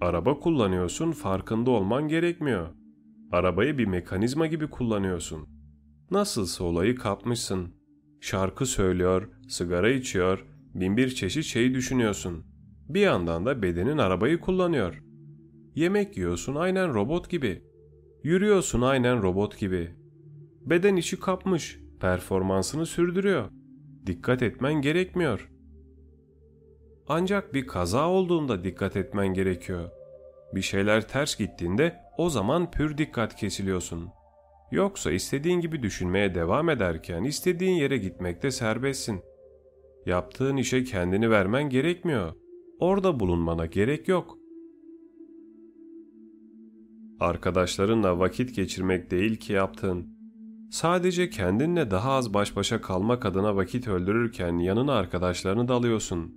Araba kullanıyorsun, farkında olman gerekmiyor. Arabayı bir mekanizma gibi kullanıyorsun. Nasılsa olayı kapmışsın. Şarkı söylüyor, sigara içiyor, binbir çeşit şey düşünüyorsun. Bir yandan da bedenin arabayı kullanıyor. Yemek yiyorsun aynen robot gibi. Yürüyorsun aynen robot gibi. Beden içi kapmış, performansını sürdürüyor. Dikkat etmen gerekmiyor. Ancak bir kaza olduğunda dikkat etmen gerekiyor. Bir şeyler ters gittiğinde o zaman pür dikkat kesiliyorsun. Yoksa istediğin gibi düşünmeye devam ederken istediğin yere gitmekte serbestsin. Yaptığın işe kendini vermen gerekmiyor. Orada bulunmana gerek yok. Arkadaşlarınla vakit geçirmek değil ki yaptığın. Sadece kendinle daha az baş başa kalmak adına vakit öldürürken yanına arkadaşlarını da alıyorsun.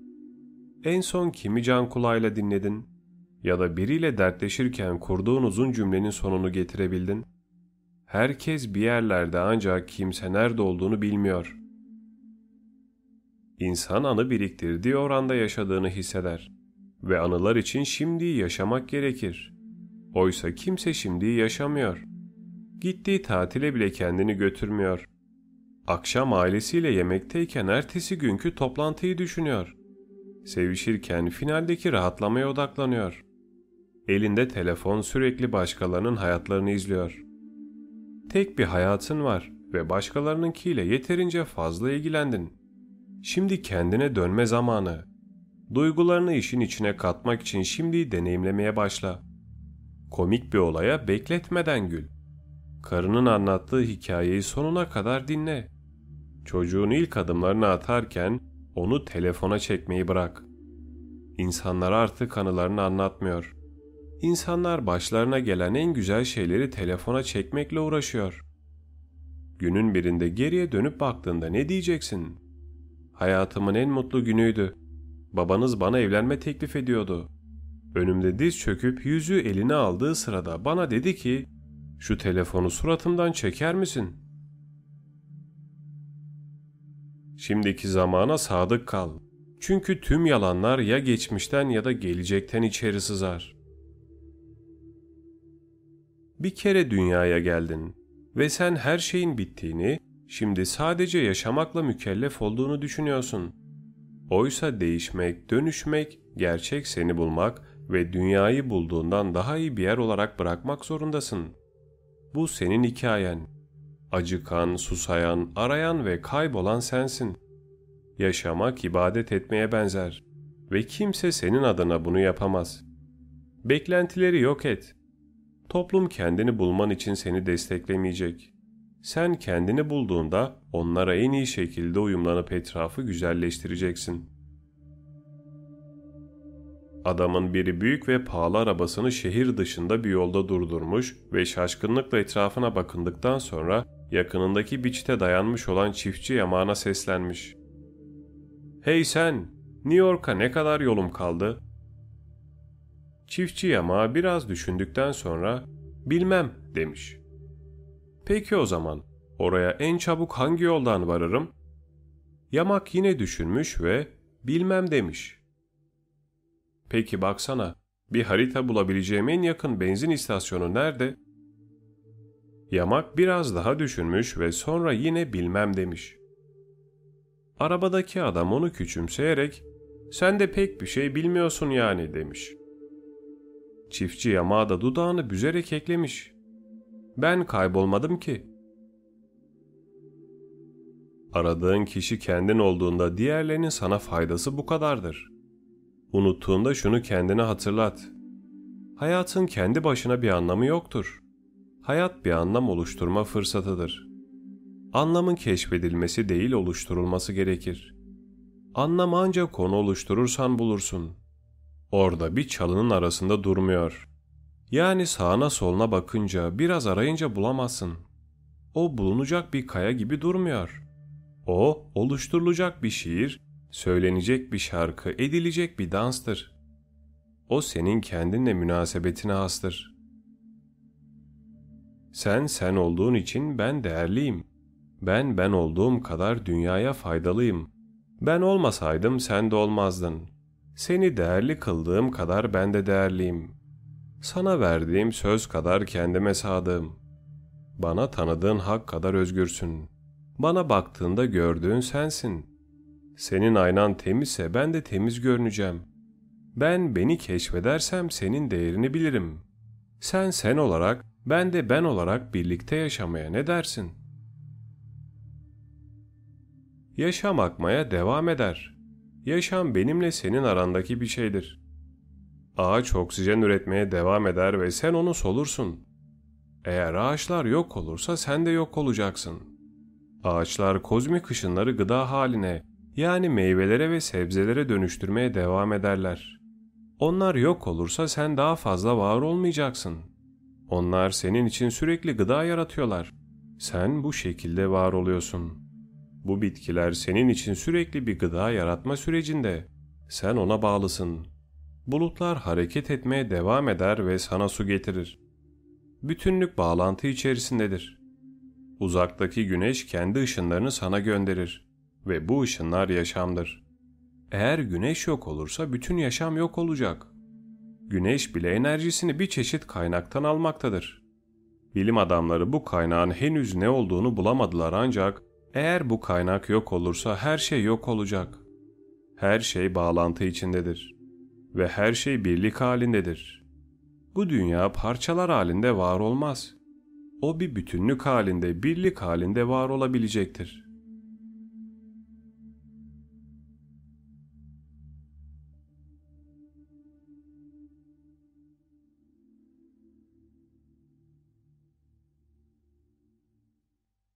En son kimi can kulağıyla dinledin? Ya da biriyle dertleşirken kurduğun uzun cümlenin sonunu getirebildin? Herkes bir yerlerde ancak kimse nerede olduğunu bilmiyor. İnsan anı biriktirdiği oranda yaşadığını hisseder ve anılar için şimdiyi yaşamak gerekir. Oysa kimse şimdiyi yaşamıyor. Gittiği tatile bile kendini götürmüyor. Akşam ailesiyle yemekteyken ertesi günkü toplantıyı düşünüyor. Sevişirken finaldeki rahatlamaya odaklanıyor. Elinde telefon sürekli başkalarının hayatlarını izliyor. Tek bir hayatın var ve başkalarınınkiyle yeterince fazla ilgilendin. Şimdi kendine dönme zamanı. Duygularını işin içine katmak için şimdi deneyimlemeye başla. Komik bir olaya bekletmeden gül. Karının anlattığı hikayeyi sonuna kadar dinle. Çocuğun ilk adımlarını atarken onu telefona çekmeyi bırak. İnsanlar artık anılarını anlatmıyor. İnsanlar başlarına gelen en güzel şeyleri telefona çekmekle uğraşıyor. Günün birinde geriye dönüp baktığında ne diyeceksin? Hayatımın en mutlu günüydü. Babanız bana evlenme teklif ediyordu. Önümde diz çöküp yüzü eline aldığı sırada bana dedi ki, şu telefonu suratımdan çeker misin? Şimdiki zamana sadık kal. Çünkü tüm yalanlar ya geçmişten ya da gelecekten içeri sızar. Bir kere dünyaya geldin ve sen her şeyin bittiğini, şimdi sadece yaşamakla mükellef olduğunu düşünüyorsun. Oysa değişmek, dönüşmek, gerçek seni bulmak ve dünyayı bulduğundan daha iyi bir yer olarak bırakmak zorundasın. Bu senin hikayen. Acıkan, susayan, arayan ve kaybolan sensin. Yaşamak ibadet etmeye benzer ve kimse senin adına bunu yapamaz. Beklentileri yok et. Toplum kendini bulman için seni desteklemeyecek. Sen kendini bulduğunda onlara en iyi şekilde uyumlanıp etrafı güzelleştireceksin.'' Adamın biri büyük ve pahalı arabasını şehir dışında bir yolda durdurmuş ve şaşkınlıkla etrafına bakındıktan sonra yakınındaki bir çite dayanmış olan çiftçi yamağına seslenmiş. ''Hey sen, New York'a ne kadar yolum kaldı?'' Çiftçi yamağı biraz düşündükten sonra ''Bilmem'' demiş. ''Peki o zaman, Oraya en çabuk hangi yoldan varırım? Yamak yine düşünmüş ve bilmem demiş. Peki baksana, bir harita bulabileceğim en yakın benzin istasyonu nerede? Yamak biraz daha düşünmüş ve sonra yine bilmem demiş. Arabadaki adam onu küçümseyerek sen de pek bir şey bilmiyorsun yani demiş. Çiftçi yamağa da dudağını büzerek eklemiş. Ben kaybolmadım ki. Aradığın kişi kendin olduğunda diğerlerinin sana faydası bu kadardır. Unuttuğunda şunu kendine hatırlat. Hayatın kendi başına bir anlamı yoktur. Hayat bir anlam oluşturma fırsatıdır. Anlamın keşfedilmesi değil oluşturulması gerekir. Anlam ancak konu oluşturursan bulursun. Orada bir çalının arasında durmuyor. Yani sağına soluna bakınca biraz arayınca bulamazsın. O bulunacak bir kaya gibi durmuyor. O oluşturulacak bir şiir, söylenecek bir şarkı, edilecek bir danstır. O senin kendinle münasebetine hastır. Sen sen olduğun için ben değerliyim. Ben ben olduğum kadar dünyaya faydalıyım. Ben olmasaydım sen de olmazdın. Seni değerli kıldığım kadar ben de değerliyim. Sana verdiğim söz kadar kendime sadığım. Bana tanıdığın hak kadar özgürsün. Bana baktığında gördüğün sensin. Senin aynan temizse ben de temiz görüneceğim. Ben beni keşfedersem senin değerini bilirim. Sen sen olarak, ben de ben olarak birlikte yaşamaya ne dersin? Yaşam akmaya devam eder. Yaşam benimle senin arandaki bir şeydir. Ağaç oksijen üretmeye devam eder ve sen onu solursun. Eğer ağaçlar yok olursa sen de yok olacaksın. Ağaçlar kozmik ışınları gıda haline, yani meyvelere ve sebzelere dönüştürmeye devam ederler. Onlar yok olursa sen daha fazla var olmayacaksın. Onlar senin için sürekli gıda yaratıyorlar. Sen bu şekilde var oluyorsun.'' Bu bitkiler senin için sürekli bir gıda yaratma sürecinde. Sen ona bağlısın. Bulutlar hareket etmeye devam eder ve sana su getirir. Bütünlük bağlantı içerisindedir. Uzaktaki güneş kendi ışınlarını sana gönderir ve bu ışınlar yaşamdır. Eğer güneş yok olursa bütün yaşam yok olacak. Güneş bile enerjisini bir çeşit kaynaktan almaktadır. Bilim adamları bu kaynağın henüz ne olduğunu bulamadılar ancak eğer bu kaynak yok olursa her şey yok olacak. Her şey bağlantı içindedir ve her şey birlik halindedir. Bu dünya parçalar halinde var olmaz. O bir bütünlük halinde, birlik halinde var olabilecektir.